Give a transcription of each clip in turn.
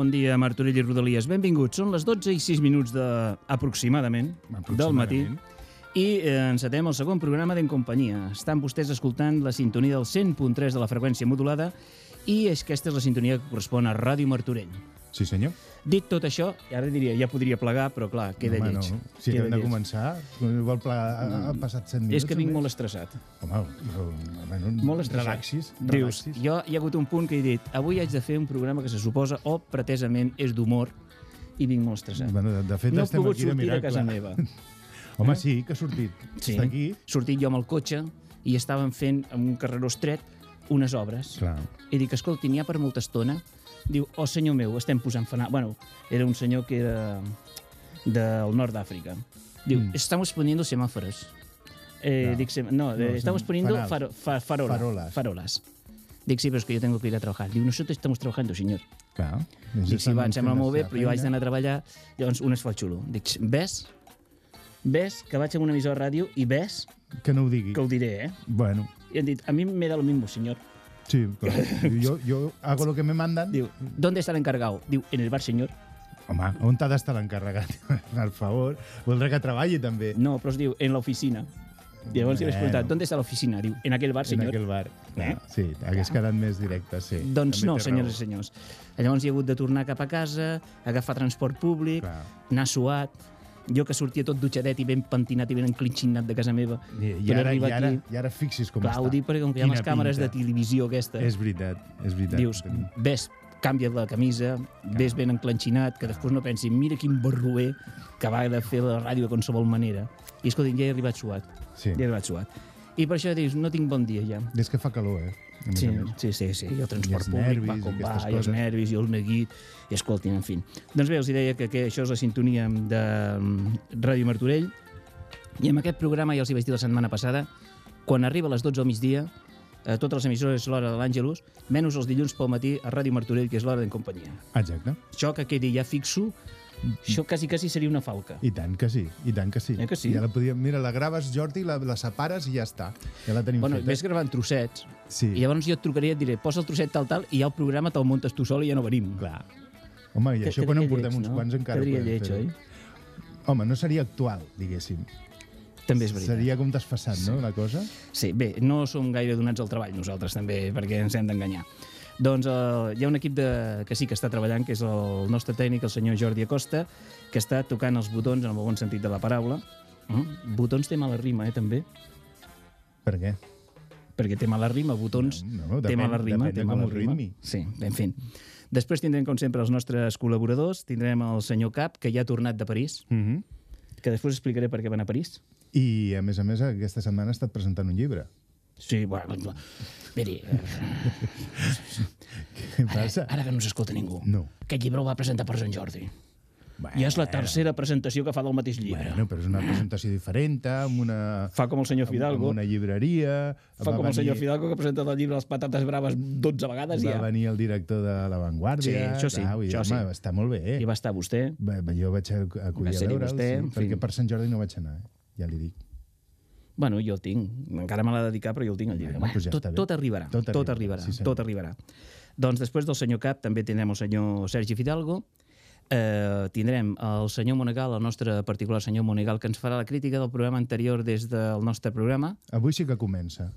bon dia, Martorell i Rodalies. Benvinguts. Són les 12 i 6 minuts de... aproximadament, del matí. I eh, encetem el segon programa d'En Companyia. Estan vostès escoltant la sintonia del 100.3 de la freqüència modulada i és que aquesta és la sintonia que correspon a Ràdio Martorell. Sí, senyor. Dit tot això, i ara diria, ja podria plegar, però clar, queda Home, lleig. No. Si queda hem de lleig. començar, vol plegar, ha, ha passat 100 minuts. És que vinc molt estressat. Home, però, bueno, Molt estressat. relaxis, Dius, relaxis. jo hi ha hagut un punt que he dit, avui haig de fer un programa que se suposa o pretesament és d'humor i vinc molt estressat. Bueno, de, de fet, no he estem pogut aquí de sortir de miracle. casa meva. Home, Eh? sí, que ha sortit. Sí, Està aquí. sortit jo amb el cotxe i estàvem fent amb un carreró estret unes obres. Clar. I dic, escolti, n'hi ha per molta estona? Diu, oh senyor meu, estem posant fanà... Bueno, era un senyor que era del nord d'Àfrica. Diu, Mm. estamos poniendo semáforos. Eh, No. dic, sem- no, No, estamos poniendo faro, fa, farola, Farolas. farolas. Dic, sí, però és que jo tengo que ir a trabajar. Diu, nosotros estamos trabajando, señor. Clar. Dic, sí, va, em sembla molt bé, però jo haig d'anar a treballar. Llavors, un es fa el xulo. Dic, ves? Ves que vaig a una emissora de ràdio i ves Que no ho digui. que ho diré, eh? Bueno, I han dit, a mi me da lo mismo, señor. Sí, jo, jo hago lo que me mandan. Diu, ¿dónde está el encargado? Diu, en el bar, señor. Home, on t'ha d'estar l'encarregat? Per favor. Voldrà que treballi, també. No, però es diu, en la oficina. I llavors li vaig Bueno. preguntar, ¿dónde está la oficina? Diu, en aquel bar, En señor. aquell bar. Eh? Sí, hagués quedat més directe, sí. Doncs També no, té senyores i senyors. Llavors hi ha hagut de tornar cap a casa, agafar transport públic, Clar. anar suat, jo que sortia tot dutxadet i ben pentinat i ben enclinxinat de casa meva. I, i, ara, i, ara, aquí. I ara fixis com Clar, està. perquè com que hi ha les càmeres pinta. de televisió aquesta, És veritat, és veritat. dius, ves, canvia la camisa, ves ben enclenxinat, que després no pensin, mira quin barroer que va de fer la ràdio de qualsevol manera. I escolta, ja he arribat suat. Sí. Ja he arribat suat. I per això dius, no tinc bon dia ja. És que fa calor, eh? Sí, sí, sí, sí, i el transport I públic va nervis i com va, aquestes i els coses. nervis, i el neguit, i escoltin, en fi. Doncs bé, els deia que, que això és la sintonia de mm, Ràdio Martorell, i amb aquest programa, ja els hi vaig dir la setmana passada, quan arriba a les 12 al migdia, a totes les emissores és l'hora de l'Àngelus, menys els dilluns pel matí a Ràdio Martorell, que és l'hora d'en companyia. Exacte. Això que quedi ja fixo, això quasi, quasi seria una falca. I tant que sí, i tant que sí. Eh que sí? Ja la podíem... Mira, la graves, Jordi, la, la separes i ja està. Ja la tenim Bueno, feta. ves gravant trossets, Sí, i llavors jo et trucaré i et diré, posa el trosset tal, tal, i ja el programa te'l muntes tu sol i ja no venim. clar. Home, i Que- això quan en portem lleig, uns no? quants encara Quedaria podem lleig, fer-ho. oi? Home, no seria actual, diguéssim. També és veritat. Seria com desfassat, no, la cosa? Sí, bé, no som gaire donats al treball nosaltres també, perquè ens hem d'enganyar. Doncs eh, hi ha un equip de, que sí que està treballant, que és el nostre tècnic, el senyor Jordi Acosta, que està tocant els botons en el bon sentit de la paraula. Mm? Botons té mala rima, eh, també? Per què? Perquè té mala rima, botons No, no, té depèn- mala rima. depèn de té com ho rima. ritmi. Sí, en fi. Després tindrem, com sempre, els nostres col·laboradors. Tindrem el senyor Cap, que ja ha tornat de París, Mm -hmm. que després explicaré per què van a París. I, a més a més, aquesta setmana ha estat presentant un llibre. Sí, bueno, miri, eh, Què passa? ara que no s'escolta ningú. No. Aquest llibre el va presentar per Sant Jordi. Bueno, I és la tercera presentació que fa del mateix llibre. Bueno, però és una presentació diferent, amb una... Fa com el senyor Fidalgo. Amb una llibreria... Fa va com el senyor venir- Fidalgo que presenta el llibre Les patates braves 12 vegades i Va ja. venir el director de La Vanguardia. Sí, això sí, tal, dir, això sí. home, Està molt bé. I va estar vostè. Va, va, jo vaig ac- acudir Va a veure'l, sí, en perquè per Sant Jordi no vaig anar, eh? ja li dic. Bueno, jo el tinc. Encara me l'ha de dedicar, però jo el tinc, el llibre. Bueno, ja tot, està bé. tot arribarà. Tot Tot, arribarà, arribarà. sí, senyor. tot arribarà. Doncs després del senyor Cap també tindrem el senyor Sergi Fidalgo, eh, tindrem el senyor Monegal, el nostre particular senyor Monegal, que ens farà la crítica del programa anterior des del nostre programa. Avui sí que comença.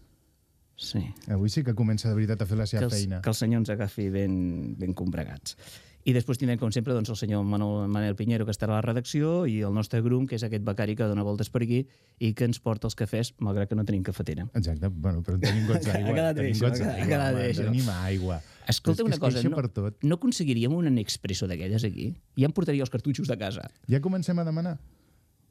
Sí. Avui sí que comença de veritat a fer la que, seva els, feina. que el senyor ens agafi ben, ben combregats. I després tindrem, com sempre, doncs, el senyor Manol, Manel Pinheiro, que estarà a la redacció, i el nostre grum, que és aquest becari que dona voltes per aquí i que ens porta els cafès, malgrat que no tenim cafetera. Exacte, bueno, però tenim gots d'aigua. Ha quedat bé, tenim això, ha quedat- ha quedat bé, això. Tenim aigua. Escolta una cosa, no, per tot. no aconseguiríem un expresso d'aquelles aquí? Ja em portaria els cartutxos de casa. Ja comencem a demanar?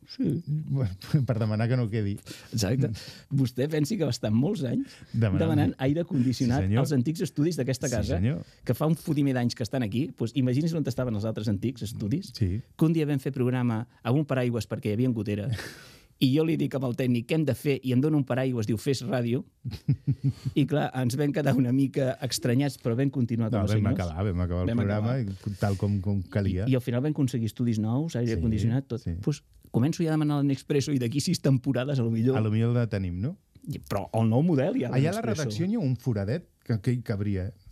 Sí. per demanar que no quedi. Exacte. Vostè pensi que va estar molts anys Demanant- demanant, aire condicionat Sí, senyor. als antics estudis d'aquesta Sí, casa, senyor. que fa un fotimer d'anys que estan aquí. Doncs imagini's on estaven els altres antics estudis. Sí. Que un dia vam fer programa amb un paraigües perquè hi havia gotera i jo li dic amb el tècnic què hem de fer i em dona un paraigües, diu fes ràdio i clar, ens vam quedar una mica estranyats però vam continuar com No, vam senyors. acabar, vam acabar el Vam programa i tal com, com calia. I al final vam aconseguir estudis nous, aire Sí, condicionat, tot. sí. Pues, començo ja a demanar l'Expresso i d'aquí sis temporades, a lo millor. A lo millor el tenim, no? Però el nou model ja Allà a la redacció hi ha un foradet que, que hi cabria. eh?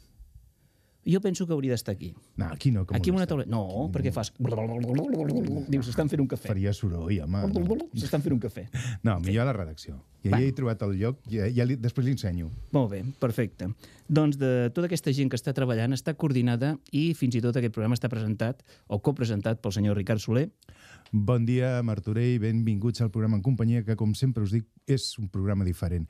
Jo penso que hauria d'estar aquí. No, aquí no. Que Aquí una taula... No, Aquí perquè fas... Dius, s'estan fent un cafè. Faria soroll, home. No, S'estan fent un cafè. no millor a la redacció. Va. allà he trobat el lloc, ja, ja li, després li ensenyo. Molt bé, perfecte. Doncs de tota aquesta gent que està treballant està coordinada i fins i tot aquest programa està presentat o copresentat pel senyor Ricard Soler. Bon dia, Martorell, benvinguts al programa en companyia, que, com sempre us dic, és un programa diferent.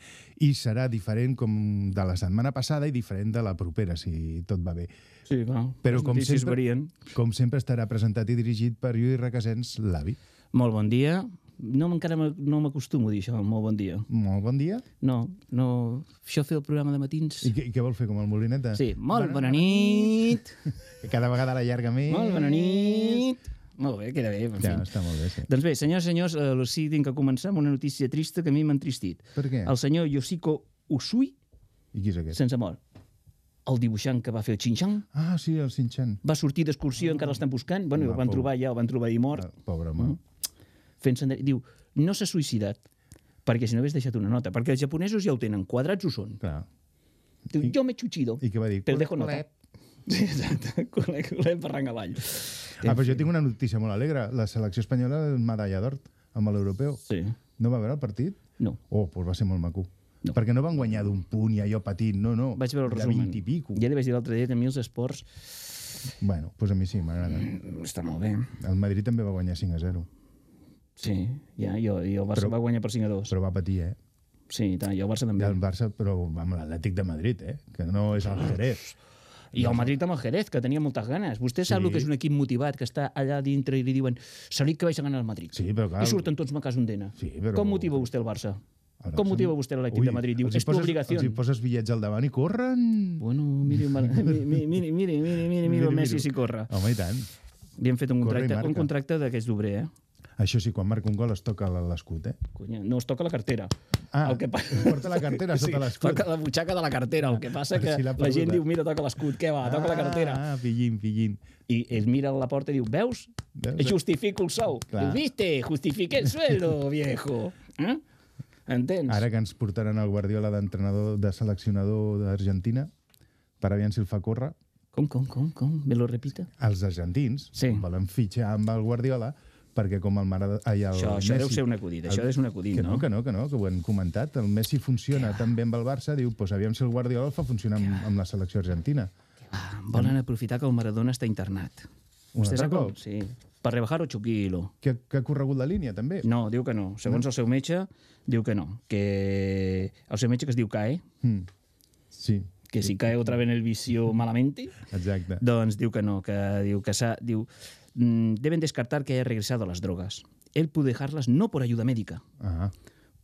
I serà diferent com de la setmana passada i diferent de la propera, si tot va bé. Sí, clar. Però les com sempre- varien. Com sempre estarà presentat i dirigit per Lluís Requesens, l'avi. Molt bon dia. No, encara no m'acostumo a dir això, molt bon dia. Molt bon dia. No, no... Això fer el programa de matins... I què, i què vol fer, com el Molineta? Sí, molt bona nit. Que cada vegada l'allarga més. Molt bona nit. Molt bé, queda bé. En Ja, fi. està molt bé, sí. Doncs bé, senyors i senyors, eh, sí, tinc que començar amb una notícia trista que a mi m'ha entristit. Per què? El senyor Yoshiko Usui, I qui és aquest? sense mort, el dibuixant que va fer el Xinxiang, Ah, sí, el Sinchan. va sortir d'excursió, encara l'estan buscant, bueno, Ah, el van pobre. trobar ja, el van trobar ahir mort, Ah, Pobre home. fent sender... Diu, no s'ha suïcidat, perquè si no hagués deixat una nota, perquè els japonesos ja ho tenen, quadrats ho són. Clar. Diu, I- jo m'he xuchido, I què va dir? però dejo nota. colet. Sí, exacte, colet, colet, barranc avall. Ah, però jo tinc una notícia molt alegre. La selecció espanyola és medalla d'or amb l'europeu. Sí, No va veure el partit? no. Oh, doncs va ser molt maco. No. Perquè no van guanyar d'un punt i allò patint, no, no. Vaig veure el de resum. 20 i pico. Ja li vaig dir l'altre dia que a mi els esports Bueno, doncs a mi sí, m'agrada. mm, està molt bé. El Madrid també va guanyar 5 a 0, Sí, ja, jo, i el Barça Però- va guanyar per 5 a 2. però va patir, eh? Sí, i tant, i el Barça I també. el Barça, però amb l'Atlètic de Madrid, eh? Que no és el Jerez. I el Madrid amb el Jerez, que tenia moltes ganes. Vostè sap sí. el que és un equip motivat, que està allà dintre i li diuen se que vaig a ganar el Madrid. Sí, però clar... I surten tots macars un dena. Sí, però... Com motiva vostè el Barça? Ara, Com motiva vostè l'equip de Madrid? Diu, és tu obligació. Els hi poses bitllets al davant i corren? Bueno, miri, miri, miri, miri, miri, miri, el Messi miri, miri, miri, miri, tant. Li miri, fet un contracte, un contracte miri, miri, eh? Això sí, quan marca un gol es toca l'escut, eh? Conya, no, es toca la cartera. Ah, el que pa... porta la cartera sota l'escut. Toca la butxaca de la cartera. El que passa que Si la gent diu, mira, toca l'escut, què va, toca la cartera. Ah, pillín, pillín. I ell mira a la porta i diu, veus? Veus? Justifico el sou. Clar. Diu, viste, justifique el sueldo, viejo. Eh? Entens? Ara que ens portaran el Guardiola d'entrenador, de seleccionador d'Argentina, per aviam si el fa córrer, Com, com, com, com? Me lo repita? els argentins Sí. volen fitxar amb el Guardiola perquè com el mare... Ai, el Això, això Messi, deu ser un acudit, això és un acudit, que no? no? Que no, que no, que ho hem comentat. El Messi funciona tan bé amb el Barça, diu, pues aviam si el Guardiola el fa funcionar amb, amb la selecció argentina. Ah, volen aprofitar que el Maradona està internat. Un Vostè altre com? cop? Sí. Per rebajar 8 quilos. Que, que ha corregut la línia, també. No, diu que no. Segons el seu metge, diu que no. Que el seu metge que es diu CAE, Mm. Sí, que si cae otra vez en el vicio malamente, exacte. doncs diu que no, que diu que s'ha... Diu, "Mm, deben descartar que haya regresado a las drogas. Él pudo dejarlas no por ayuda médica, Ah,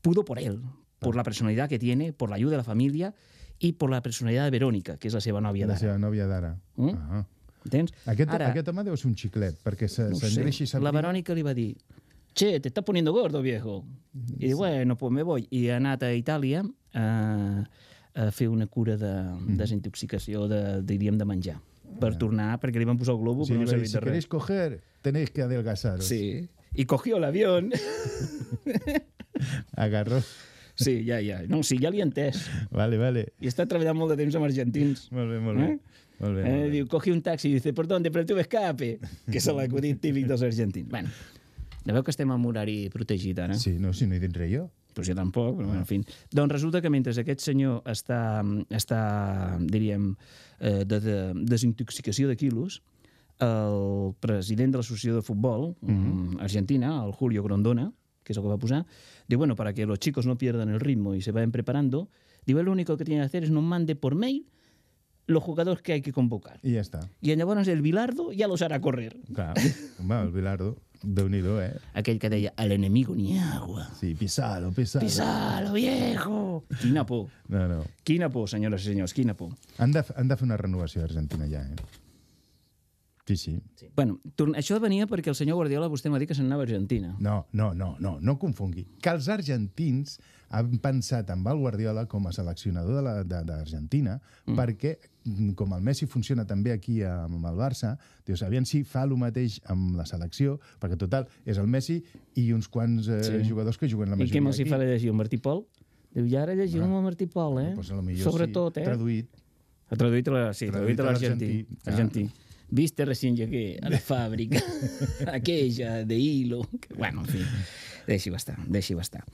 pudo por él, por la personalidad que tiene, por la ayuda de la familia y por la personalidad de Verónica, que és la seva nòvia la d'ara. seva nòvia d'ara. Mm? Ah. Entens? Aquest, Ara, aquest home deu ser un xiclet, perquè se- no s'engreixi i sé, la. Verònica li va dir che, te estás poniendo gordo, viejo. I diu, bueno, pues me voy. I ha anat a Itàlia a, a fer una cura de Mm. desintoxicació, de, diríem, de menjar. Per tornar, perquè li van posar el globo, Sí, però no servit si de res. queréis coger, tenéis que adelgazaros. Sí. I cogió l'avión. Agarró. Sí, ja, ja. No, sí, ja l'hi he entès. Vale, vale. I està treballant molt de temps amb argentins. Molt bé, molt bé. Eh? Molt bé, Eh, molt bé. diu, cogí un taxi i dice, ¿por dónde? Pero tuve escape. Que és l'acudit típic dels argentins. Bueno, ja veu que estem en horari protegit ara? Sí, no, si no hi dintre jo. Pues jo tampoc, però bueno, en fi. Doncs resulta que mentre aquest senyor està, està diríem, eh, de, de desintoxicació de quilos, el president de l'associació de futbol mm, argentina, el Julio Grondona, que es el que va posar, diu, bueno, para que los chicos no pierdan el ritmo y se vayan preparando, diu, lo único que tiene que hacer es nos mande por mail los jugadores que hay que convocar. I ja està. Y llavors el Bilardo ya los hará correr. Clar, home, el Bilardo. Déu-n'hi-do, eh? Aquell que deia, al enemigo ni agua. Sí, pisalo, pisalo. Pisalo, viejo! Quina por. No, no. Quina por, senyores i senyors, quina por. Han de, han de fer una renovació d'Argentina ja, eh? Sí, sí. Sí. Bueno, torn... això venia perquè el senyor Guardiola, vostè m'ha dit que se'n anava a Argentina. No, no, no, no, no confongui. Que els argentins han pensat amb el Guardiola com a seleccionador de la- de- d'Argentina mm. perquè, com el Messi funciona també aquí amb el Barça, dius, aviam si fa el mateix amb la selecció, perquè total, és el Messi i uns quants eh, Sí. jugadors que juguen la I majoria què me'ls hi fa llegir el Martí Pol? Diu, i ara llegim Ah. amb el Martí Pol, eh? A lo millor Sobretot, sí, eh? Traduït. Ha traduït la, sí, traduït Traduït a l'argentí. Ah. Argentí. Viste recién llegué a la fàbrica, aquella de hilo. Bueno, en fi, deixi-ho estar, deixi-ho estar.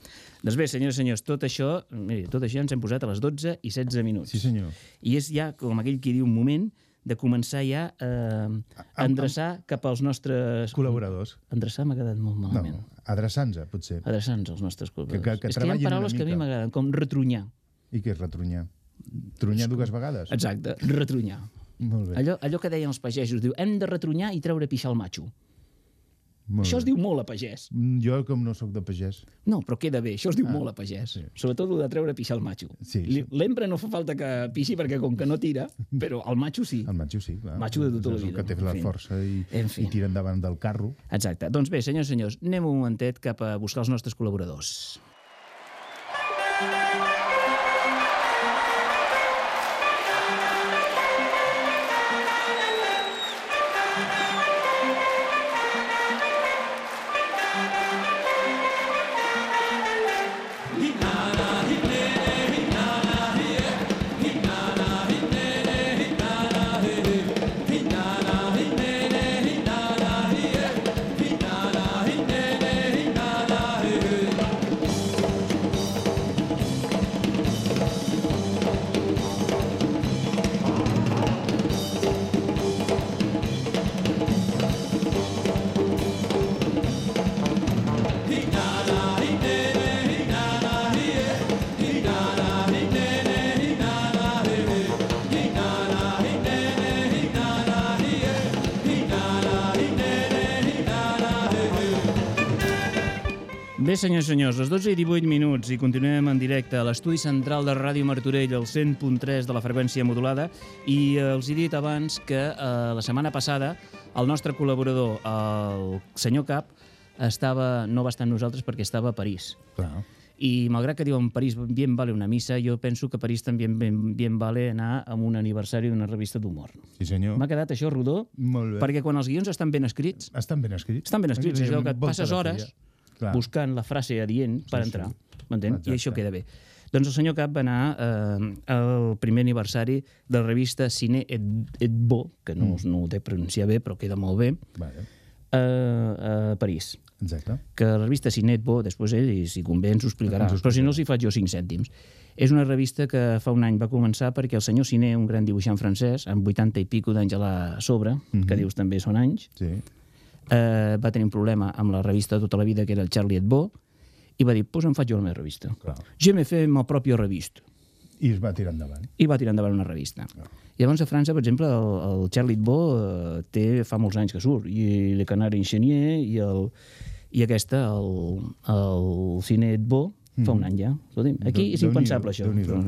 Doncs bé, senyors i senyors, tot això, miri, tot això ens hem posat a les 12 i 16 minuts. Sí, senyor. I és ja, com aquell qui diu, un moment de començar ja eh, a endreçar cap als nostres... Col·laboradors. Endreçar m'ha quedat molt No, malament. adreçant-se, potser. Adreçar-nos als nostres col·laboradors. que- que és que hi ha paraules que a mi m'agraden, com retrunyar. I què és retrunyar? Trunyar dues vegades? Exacte, retrunyar. Molt bé. Allò, allò que deien els pagesos, diu, hem de retrunyar i treure pixar el matxo. Molt Això es diu molt a pagès. Mm, Jo, com no sóc de pagès, No, però queda bé, això es diu molt a pagès. sí. Sobretot el de treure pixar el matxo. Sí, sí. L'hempre no fa falta que pixi perquè com que no tira, però el matxo sí. el matxo sí, clar. Matxo de tota la És el vida. que té la En força i, En fi. i tira endavant del carro. Exacte. Doncs bé, senyors i senyors, anem un momentet cap a buscar els nostres col·laboradors. Bé, senyors i senyors, les 12 i 18 minuts i continuem en directe a l'estudi central de Ràdio Martorell, al 100.3 de la freqüència modulada, i eh, els he dit abans que eh, la setmana passada el nostre col·laborador, el senyor Cap, estava, no va estar amb nosaltres perquè estava a París. Clar. I malgrat que diuen París bien vale una missa, jo penso que París també bien, bien vale anar a un aniversari d'una revista d'humor. Sí, senyor. M'ha quedat això rodó, Molt bé. perquè quan els guions estan ben escrits, Estan ben escrits. estan ben escrits, és allò que et passes hores Clar. buscant la frase adient per Sí, sí. entrar. M'entén? I això queda bé. Doncs el senyor Cap va anar eh, al primer aniversari de la revista Cine et, et Bo, que no, Mm. no ho té pronunciar bé, però queda molt bé, Vale. eh, a París. Exacte. Que la revista Cine et Bo, després ell, i si convé, ens ho explicarà. Ens ho Però si no, els hi faig jo 5 cèntims. És una revista que fa un any va començar perquè el senyor Cine, un gran dibuixant francès, amb 80 i pico d'anys a la sobre, que dius també són anys, Sí. Eh, va tenir un problema amb la revista tota la vida, que era el Charlie Hebdo, i va dir, pues em faig jo la meva revista. Clar. Jo me fe ma pròpia revista. I es va tirar endavant. I va tirar endavant una revista. I llavors a França, per exemple, el, el Charlie Hebdo eh, té, fa molts anys que surt, i Le Canari Enxenier, i, el, i aquesta, el, el Cine Hebdo, fa un any ja. Escolti'm, aquí és impensable, això. Però,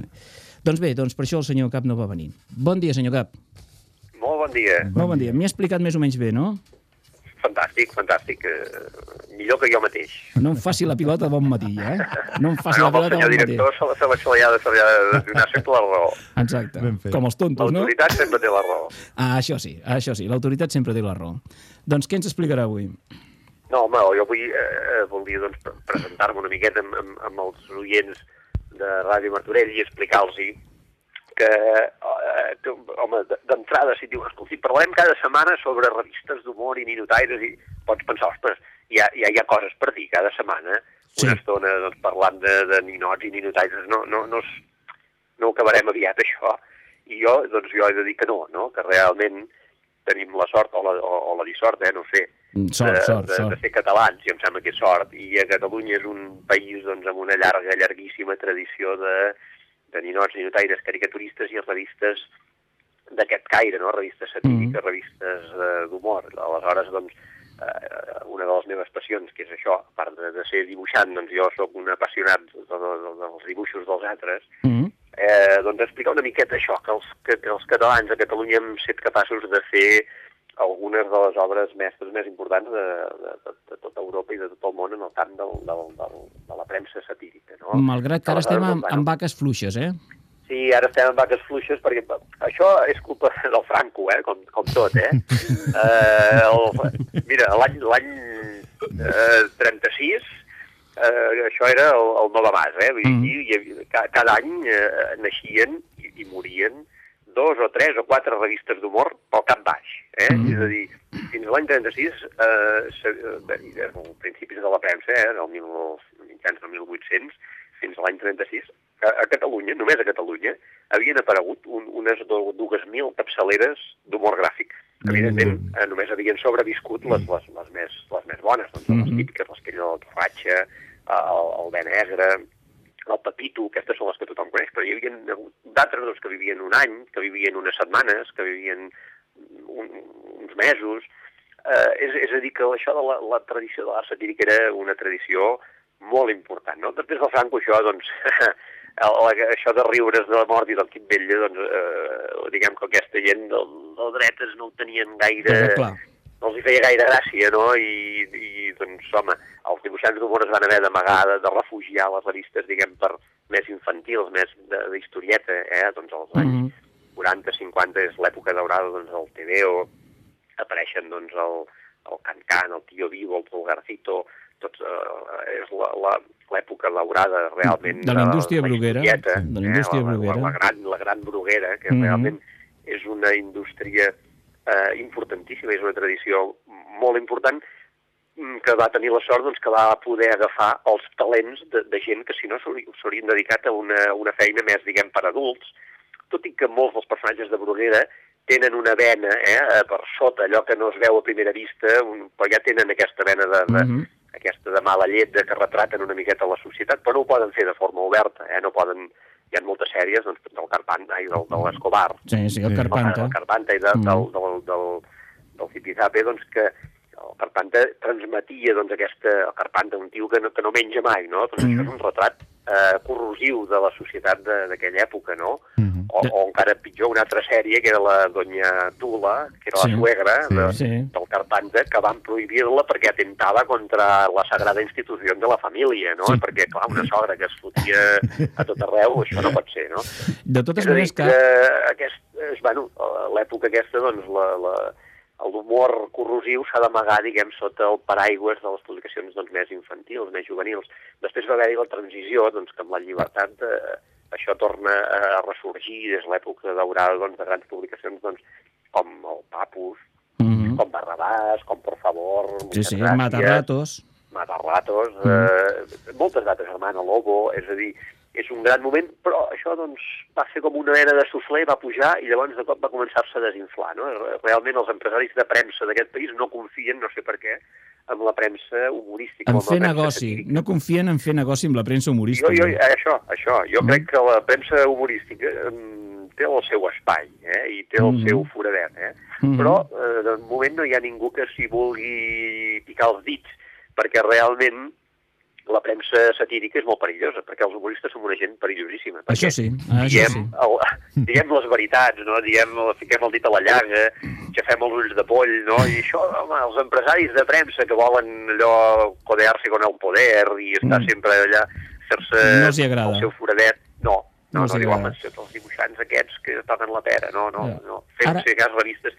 doncs bé, doncs per això el senyor Cap no va venir. Bon dia, senyor Cap. Molt bon dia. Molt bon dia. M'hi ha explicat més o menys bé, no? Fantàstic, fantàstic. Eh, millor que jo mateix. No em faci la pilota bon matí, eh? No em faci No, la el pilota senyor bon matí. director se la, se la, se la, se la, ha de donar sempre la raó. Exacte. Com els tontos, no? L'autoritat sempre té la raó. Ah, això sí, això sí. L'autoritat sempre té la raó. Doncs què ens explicarà avui? No, home, jo vull, eh, volia doncs, pre- presentar-me una miqueta amb, amb, amb els oients de Ràdio Martorell i explicar-los que, eh, home, d'entrada, si diu, escolti, parlem cada setmana sobre revistes d'humor i ninotaires i pots pensar, ostres, hi ha, hi ha, hi ha coses per dir cada setmana, Sí. una estona doncs, parlant de, de ninots i ninotaires, no, no, no, es- no acabarem aviat, això. I jo, doncs, jo he de dir que no, no? que realment tenim la sort o la, o, o la dissort, eh, no sé, Mm, Sort, de, sort, de, de sort. ser catalans, i em sembla que és sort, i a Catalunya és un país doncs, amb una llarga, llarguíssima tradició de, de ninots, ninotaires, caricaturistes i revistes d'aquest caire, no? revistes satíriques, Mhm. revistes eh, d'humor. Aleshores, doncs, eh, una de les meves passions, que és això, a part de, de ser dibuixant, doncs jo sóc un apassionat de, de, de, dels dibuixos dels altres, Mm -hmm. eh, doncs explicar una miqueta això, que els, que, que els catalans a Catalunya hem set capaços de fer algunes de les obres mestres més importants de, de, de, de tota Europa i de tot el món en el camp del, del, del, de la premsa satírica. No? Malgrat que ara estem Aleshores, amb, amb vaques fluixes, eh? Sí, ara estem amb vaques fluixes perquè això és culpa del Franco, eh? com, com tot, eh? eh el, mira, l'any l'any eh, 36 eh, això era el, el Nova Mas, eh? Vull dir, Mhm. aquí hi havia, ca, cada any eh, naixien i, i morien dos o tres o quatre revistes d'humor pel cap baix. Eh? Mhm. És a dir, fins l'any 36, eh, i des dels principis de la premsa, eh, del mitjans del 1800, fins a l'any 36, a, a Catalunya, només a Catalunya, havien aparegut un, unes do- dues mil capçaleres d'humor gràfic. Evidentment, eh, només havien sobreviscut les, les, les, més, les més bones, doncs, les Mhm. típiques, les que eren el Torratxa, el, el Bé Negre, el Pepito, aquestes són les que tothom coneix, però hi havia d'altres doncs, que vivien un any, que vivien unes setmanes, que vivien un, uns mesos. Eh, és, és a dir, que això de la, la tradició de l'art satíric era una tradició molt important. No? Després del Franco, això, doncs, el, això de riure's de la mort i del Quim Vella, doncs, eh, diguem que aquesta gent del, del dretes no ho tenien gaire... Eh, clar. No els hi feia gaire gràcia, no? I, i doncs, home, els dibuixants d'humor es van haver d'amagar, de, de refugiar les revistes, diguem, per més infantils, més d'historieta, eh? Doncs als anys Mhm. 40-50 és l'època daurada doncs, del TVO, apareixen doncs, el, el Can-Can, el Tío Vivo, el Pulgarcito, tots, eh, és la- la- l'època daurada realment De la indústria bruguera, de la indústria la, bruguera. La, la, gran, la gran bruguera, que Mhm. realment és una indústria eh, importantíssima, és una tradició molt important mm, que va tenir la sort doncs, que va poder agafar els talents de, de gent que si no s'hauri- s'haurien dedicat a una, una feina més, diguem, per adults, tot i que molts dels personatges de Bruguera tenen una vena eh, eh, per sota, allò que no es veu a primera vista, un, però ja tenen aquesta vena de, de, Mhm. aquesta de mala llet de que retraten una miqueta la societat, però no ho poden fer de forma oberta, eh? no poden... Hi ha moltes sèries doncs, del Carpanta i del, de l'Escobar, Sí, sí, el. Carpanta. el Carpanta i de, Mm. del, del, del, del Zipizape, doncs que el Carpanta transmetia doncs, aquesta... El Carpanta, un tio que no, que no menja mai, no? Doncs Mm. això és un retrat eh, corrosiu de la societat de- d'aquella època, no? Mhm. O, o encara pitjor, una altra sèrie, que era la Doña Tula, que era Sí. la suegra Sí. de, Sí. del Carpanta, que van prohibir-la perquè atentava contra la sagrada institució de la família, no? Sí. Perquè, clar, una sogra que es fotia a tot arreu, això no pot ser, no? De totes maneres que... que aquest, és, bueno, a l'època aquesta, doncs, la, la, l'humor corrosiu s'ha d'amagar, diguem, sota el paraigües de les publicacions doncs, més infantils, més juvenils. Després va haver-hi la transició, doncs, que amb la llibertat eh, això torna a ressorgir des de l'època daurada doncs, de grans publicacions doncs, com el Papus, Mhm. com Barrabàs, com Por Favor, Sí, sí, Matarratos. Matarratos, Mm. eh, moltes dates, Hermano Lobo, és a dir, és un gran moment, però això doncs, va ser com una mena de suflé, va pujar i llavors de cop va començar-se a desinflar. No? Realment els empresaris de premsa d'aquest país no confien, no sé per què, en la premsa humorística. En amb fer negoci. satírica. No confien en fer negoci amb la premsa humorística. Jo, jo, això, això. Jo Mm. crec que la premsa humorística mm, té el seu espai eh? i té el Mhm. seu foradet, eh? Mhm. però eh, de moment no hi ha ningú que s'hi vulgui picar els dits, perquè realment la premsa satírica és molt perillosa, perquè els humoristes som una gent perillosíssima. Això sí, això diem, sí. el, diem les veritats, no? diem, fiquem el dit a la llaga, xafem els ulls de poll, no? i això, home, els empresaris de premsa que volen allò codear-se con el poder i estar Mm. sempre allà, fer-se No el seu foradet, no, No no, no, hi diu, home, agrada. són els dibuixants aquests que toquen la pera, no, no, Ja. no. Fem Ara- Ara... cas revistes...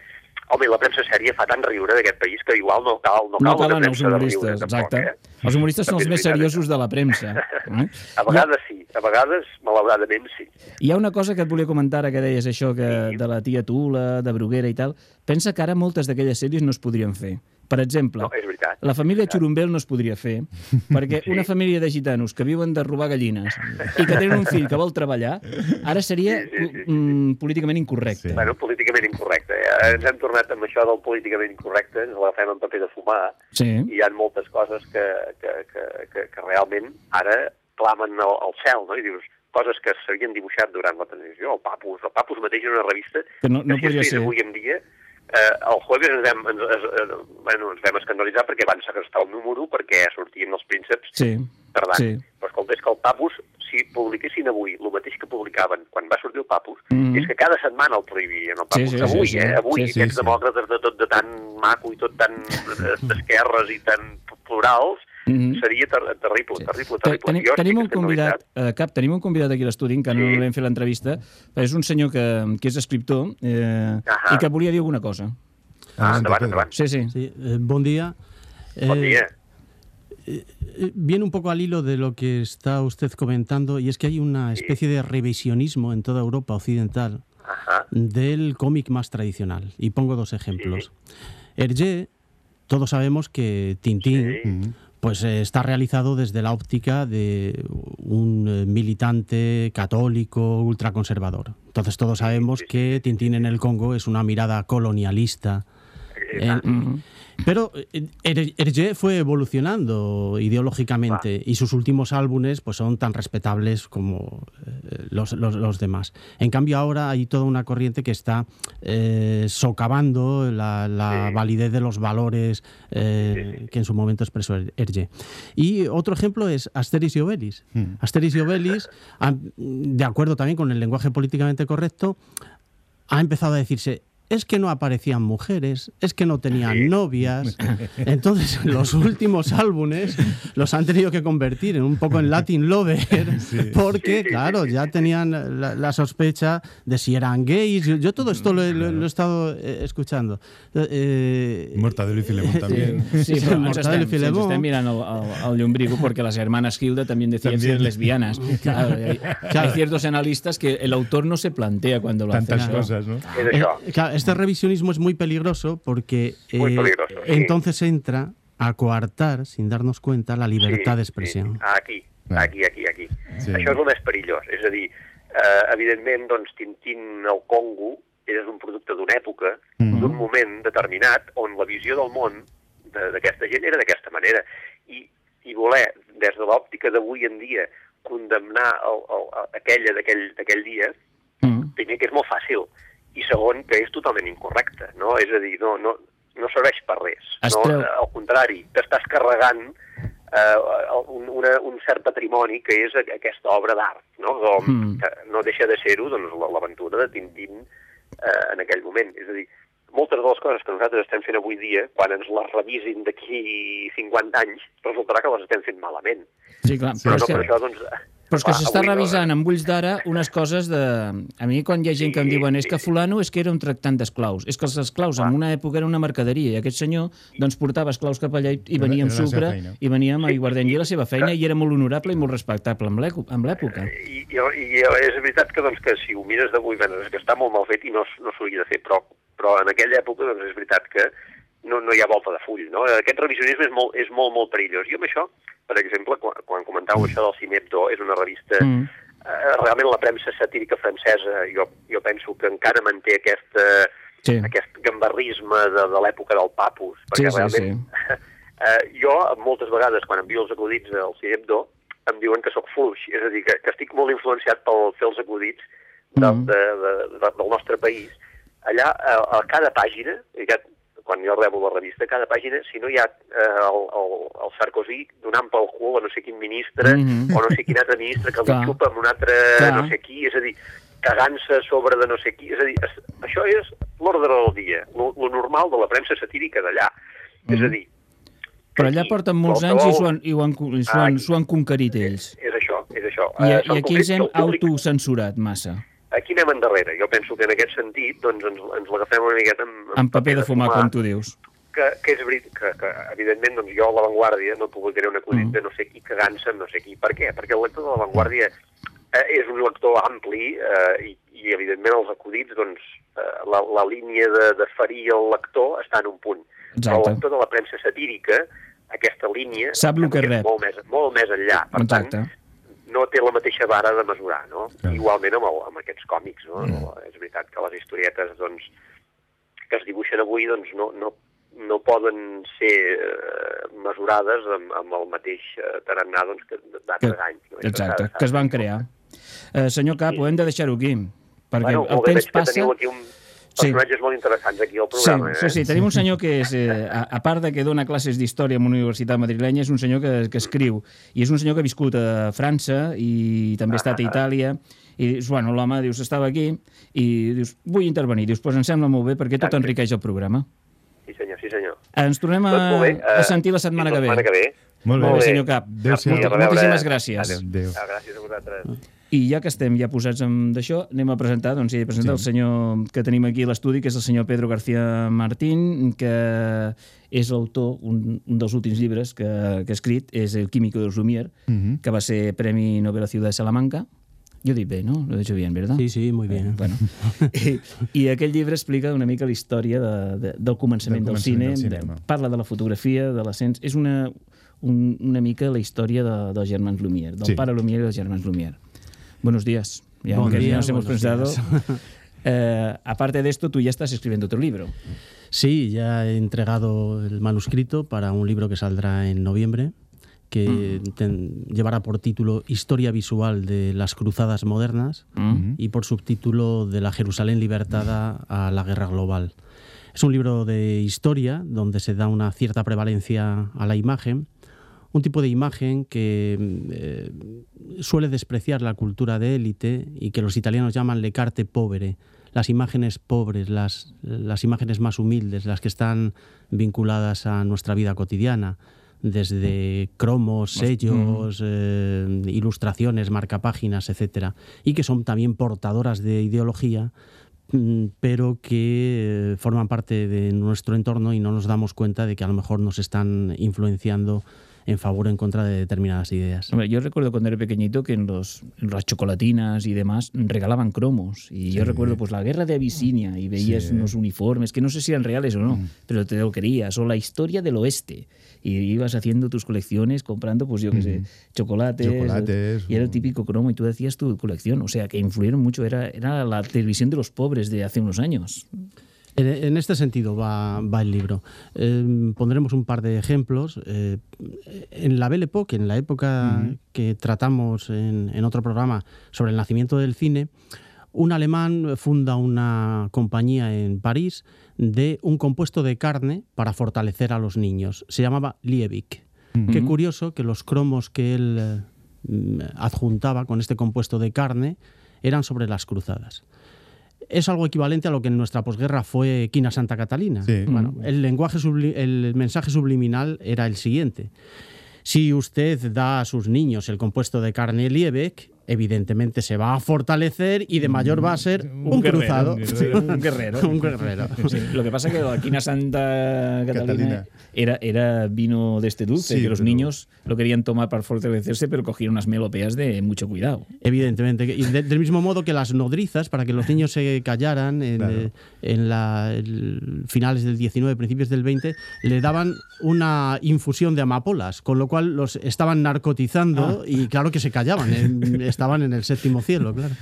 Home, la premsa sèria fa tant riure d'aquest país que igual no cal, no cal No calen els humoristes, riure, tampoc, exacte. eh? Els humoristes són els és més seriosos de la premsa. Eh? A vegades sí, a vegades, malauradament, sí. Hi ha una cosa que et volia comentar ara que deies això que Sí. de la tia Tula, de Bruguera i tal. Pensa que ara moltes d'aquelles sèries no es podrien fer. Per exemple, No, veritat. la família Xurumbel no es podria fer, perquè una família de gitanos que viuen de robar gallines i que tenen un fill que vol treballar, ara seria Sí, sí, sí, sí, sí. mm, políticament incorrecte. Sí. Bueno, políticament incorrecte. Eh? Ens hem tornat amb això del políticament incorrecte, ens l'agafem en paper de fumar, Sí. i hi ha moltes coses que, que, que, que, que realment ara clamen al, al cel, no? I dius, coses que s'havien dibuixat durant la transició, el Papus, el Papus mateix era una revista Que no- no que si es ser. avui en dia Eh, el jueves ens vam, ens, es, eh, bueno, ens vam escandalitzar perquè van segrestar el número perquè sortien els prínceps Sí. tardant. Sí. Però escolta, és que el Papus, si publiquessin avui el mateix que publicaven quan va sortir el Papus, Mhm. és que cada setmana el prohibien, el Papus. Sí, sí, avui, sí, sí. eh? Avui, Sí, sí, aquests sí. demòcrates de tot de tan maco i tot tan d'esquerres i tan plurals. Seria ter terrible, Sí. terrible, Te- terrible. Jo tenim un convidat, eh, Cap, tenim un convidat aquí a l'estudi, encara no Sí. l'hem fet l'entrevista, és un senyor que, que és escriptor eh, Ahà. i que volia dir alguna cosa. Ah, endavant, endavant. Sí, sí. Sí, eh, buen día. Bon Eh, dia. eh, Viene un poco al hilo de lo que está usted comentando y es que hay una especie de revisionismo en toda Europa occidental Ajá. del cómic más tradicional. Y pongo dos ejemplos. Hergé, todos sabemos que Tintín Sí. Pues eh, está realizado desde la óptica de un eh, militante católico ultraconservador. Entonces todos sabemos que Tintín en el Congo es una mirada colonialista. En- pero eh, Her- Hergé fue evolucionando ideológicamente y sus últimos álbumes pues son tan respetables como eh, los, los- los demás. En cambio ahora hay toda una corriente que está eh, socavando la, la Sí. validez de los valores eh, que en su momento expresó Her- Hergé. Y otro ejemplo es Asterix y Obelix. Asterix y Obelix, han- de acuerdo también con el lenguaje políticamente correcto, ha empezado a decirse es que no aparecían mujeres, es que no tenían novias. Entonces, los últimos álbumes los han tenido que convertir en un poco en Latin Lover, porque, Sí, sí, claro, sí, ya sí. tenían la, la sospecha de si eran gays. Yo, yo todo esto lo, he- lo lo he estado eh, escuchando. Eh, Mortadelo y Filemón también. Sí, però ens Mortadelo y sí, Filemón. estem mirant el Llombrigo porque las hermanas Hilda también decían También. ser lesbianas. Claro, hay, hay ciertos analistas que el autor no se plantea cuando lo hace. Tantas cosas, ¿no? Això. Eh, claro, este revisionismo es muy peligroso porque Muy eh, peligroso, sí. entonces entra a coartar, sin darnos cuenta, la libertad de expresión. Sí. Aquí, Ah. aquí, aquí, aquí. Sí. Això és el més perillós. És a dir, eh, evidentment, doncs, Tintín al Congo és un producte d'una època, Mhm. d'un moment determinat, on la visió del món de- d'aquesta gent era d'aquesta manera. I, I voler, des de l'òptica d'avui en dia, condemnar el, el, el, aquella d'aquell d'aquell dia, Mm. primer que és molt fàcil, i segon que és totalment incorrecte, no? És a dir, no, no, no serveix per res. Es No? treu- Al contrari, t'estàs carregant eh, un, una, un cert patrimoni que és aquesta obra d'art, no? Com, Mm. que no deixa de ser-ho doncs, la- l'aventura de Tintín eh, en aquell moment. És a dir, moltes de les coses que nosaltres estem fent avui dia, quan ens les revisin d'aquí 50 anys, resultarà que les estem fent malament. Sí, clar. Però Però, no per que, això, doncs... però és que s'està revisant amb ulls d'ara unes coses de... A mi quan hi ha gent que em diuen és que fulano és que era un tractant d'esclaus. És que els esclaus en una època era una mercaderia i aquest senyor doncs portava esclaus cap allà i, i venia amb sucre i venia amb aiguardent i era la seva feina i era molt honorable i molt respectable amb l'època. I, i, i és veritat que, doncs, que si ho mires d'avui, bueno, és que està molt mal fet i no, no s'hauria de fer, però, però en aquella època doncs, és veritat que no, no hi ha volta de full. No? Aquest revisionisme és molt, és molt, molt perillós. Jo amb això, per exemple, quan, quan comentàveu això del Cinepto, és una revista... Mm. Eh, realment la premsa satírica francesa, jo, jo penso que encara manté aquesta, Sí. aquest gambarrisme de, de l'època del Papus, Sí, perquè sí, realment eh, jo moltes vegades quan envio els acudits al Cinepto em diuen que sóc fluix, és a dir, que, que estic molt influenciat pel fer els acudits de, Mhm. de, de, de, del nostre país. Allà, a, a cada pàgina, que, quan jo rebo la revista, cada pàgina, si no hi ha eh, el, el, el Sarkozy donant pel cul a no sé quin ministre, Mhm. o no sé quin altre ministre que li xupa amb un altre Clar. no sé qui, és a dir, cagant-se sobre de no sé qui, és a dir, es, això és l'ordre del dia, lo, normal de la premsa satírica d'allà. És a dir, que Però allà porten molts anys i s'ho han, i ho han, i han, han conquerit ells. és això, és això. I, Eh, I aquí ens hem autocensurat massa. Aquí anem endarrere. Jo penso que en aquest sentit doncs, ens, ens l'agafem una miqueta amb, Amb paper de fumar, com tu dius. que, que és veritat, que, que evidentment doncs, jo a La Vanguardia no publicaré un acudit Mm. de no sé qui cagant-se amb no sé qui. Per què? Perquè el lector de La Vanguardia eh, és un lector ampli eh, i, i evidentment els acudits, doncs, eh, la, la línia de, de ferir el lector està en un punt. Però Exacte. el lector de la premsa satírica, aquesta línia... Sap el que rep. Molt més, molt més enllà. Per Exacte. tant, no té la mateixa vara de mesurar, no? Clar. Igualment amb, el, amb aquests còmics, no? És veritat que les historietes, doncs, que es dibuixen avui, doncs, no, no, no poden ser eh, mesurades amb, amb el mateix eh, tarannà doncs, que d'altres anys. No? Exacte, que es van crear. Eh, senyor Cap, ho hem de deixar-ho aquí, perquè Bueno, el temps veig que passa... teniu aquí un... Sí. personatges molt interessants aquí al Sí, programa. sí, eh? sí, tenim un senyor que és, eh, a, a part de que dona classes d'història en una universitat madrilenya, és un senyor que, que escriu, i és un senyor que ha viscut a França i també ha estat a Itàlia, i dius, bueno, l'home, dius, estava aquí, i dius, vull intervenir, dius, pues em sembla molt bé perquè tot enriqueix el programa. Sí, senyor, sí, senyor. Ens tornem a, Doncs eh, a sentir la setmana fins que ve. La setmana que ve. Molt bé. Molt bé, senyor Cap. Adéu-siau. Moltes- a veure. moltíssimes gràcies. Adéu. Adéu. Ah, gràcies a vosaltres. I ja que estem ja posats en d'això, anem a presentar, doncs sí, presentar Sí. el senyor que tenim aquí a l'estudi, que és el senyor Pedro García Martín, que és l'autor, un, un dels últims llibres que, que ha escrit, és El químico de Lumière, Mhm. que va ser Premi Nobel a Ciutat de Salamanca. Jo dic bé, no? Lo he dicho bien, ¿verdad? Sí, sí, muy bien. Bueno, i, i aquell llibre explica una mica la història de, de, del començament Del del, començament cine, del cinema. de, parla de la fotografia, de l'ascens... És una, un, una mica la història de, dels germans Lumière, del Sí. pare Lumière i dels germans Lumière. Buenos días. Ya Buen día, nos hemos. Eh, aparte de esto, tú ya estás escribiendo otro libro. Sí, ya he entregado el manuscrito para un libro que saldrá en noviembre, que ten- llevará por título Historia visual de las cruzadas modernas y por subtítulo De la Jerusalén libertada a la guerra global. Es un libro de historia donde se da una cierta prevalencia a la imagen, un tipo de imagen que eh, suele despreciar la cultura de élite y que los italianos llaman le carte povere, las imágenes pobres, las, las imágenes más humildes, las que están vinculadas a nuestra vida cotidiana, desde cromos, sellos, eh, ilustraciones, marcapáginas, etcétera, y que son también portadoras de ideología mm, pero que eh, forman parte de nuestro entorno y no nos damos cuenta de que a lo mejor nos están influenciando en favor o en contra de determinadas ideas. Hombre, yo recuerdo cuando era pequeñito que en, los, en las chocolatinas y demás regalaban cromos. Y yo recuerdo pues la guerra de Abisinia y veías Sí. Mm. unos uniformes que no sé si eran reales o no, pero te lo querías. O la historia del oeste. Y ibas haciendo tus colecciones, comprando, pues yo qué sé, chocolates. Chocolates, Y era el típico cromo y tú decías tu colección. O sea, que influyeron mucho. Era, era la televisión de los pobres de hace unos años. En este sentido va, va el libro. Eh, pondremos un par de ejemplos. Eh, en la Belle Époque, en la época que tratamos en, en otro programa sobre el nacimiento del cine, un alemán funda una compañía en París de un compuesto de carne para fortalecer a los niños. Se llamaba Liebig. Qué curioso que los cromos que él eh, mm, adjuntaba con este compuesto de carne eran sobre las cruzadas es algo equivalente a lo que en nuestra posguerra fue Quina Santa Catalina. Sí. Bueno, el lenguaje subli- el mensaje subliminal era el siguiente. Si usted da a sus niños el compuesto de carne Liebeck, evidentemente se va a fortalecer y de mayor va a ser un, guerrero, cruzado. un guerrero. Un guerrero. un guerrero. Sí, lo que pasa es que la quina Santa Catalina, Catalina. Era, era vino de este dulce, Sí, que los pero- niños lo querían tomar para fortalecerse, pero cogieron unas melopeas de mucho cuidado. Evidentemente. Y de- del mismo modo que las nodrizas, para que los niños se callaran en, Claro. eh, en la, el- finales del 19, principios del 20, le daban una infusión de amapolas, con lo cual los estaban narcotizando y claro que se callaban, en- estaban en el séptimo cielo, claro.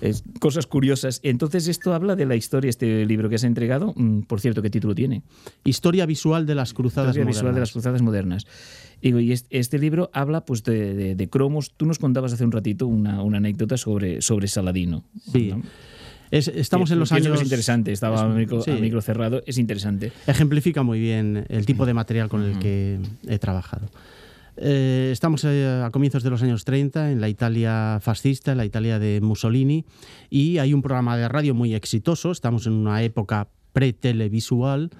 Es cosas curiosas. Entonces, esto habla de la historia, este libro que has entregado. Mm, Por cierto, ¿qué título tiene? Historia visual de las cruzadas Historia visual de las modernas. cruzadas modernas. Y este, este libro habla pues de, de- de cromos. Tú nos contabas hace un ratito una, una anécdota sobre, sobre Saladino. Sí. ¿no? Es- estamos en los años... Es interesante, estaba a micro, a micro cerrado, es interesante. ejemplifica muy bien el tipo de material con el que he trabajado. Eh, estamos eh, a comienzos de los años 30 en la Italia fascista, en la Italia de Mussolini, y hay un programa de radio muy exitoso. Estamos en una época pre-televisual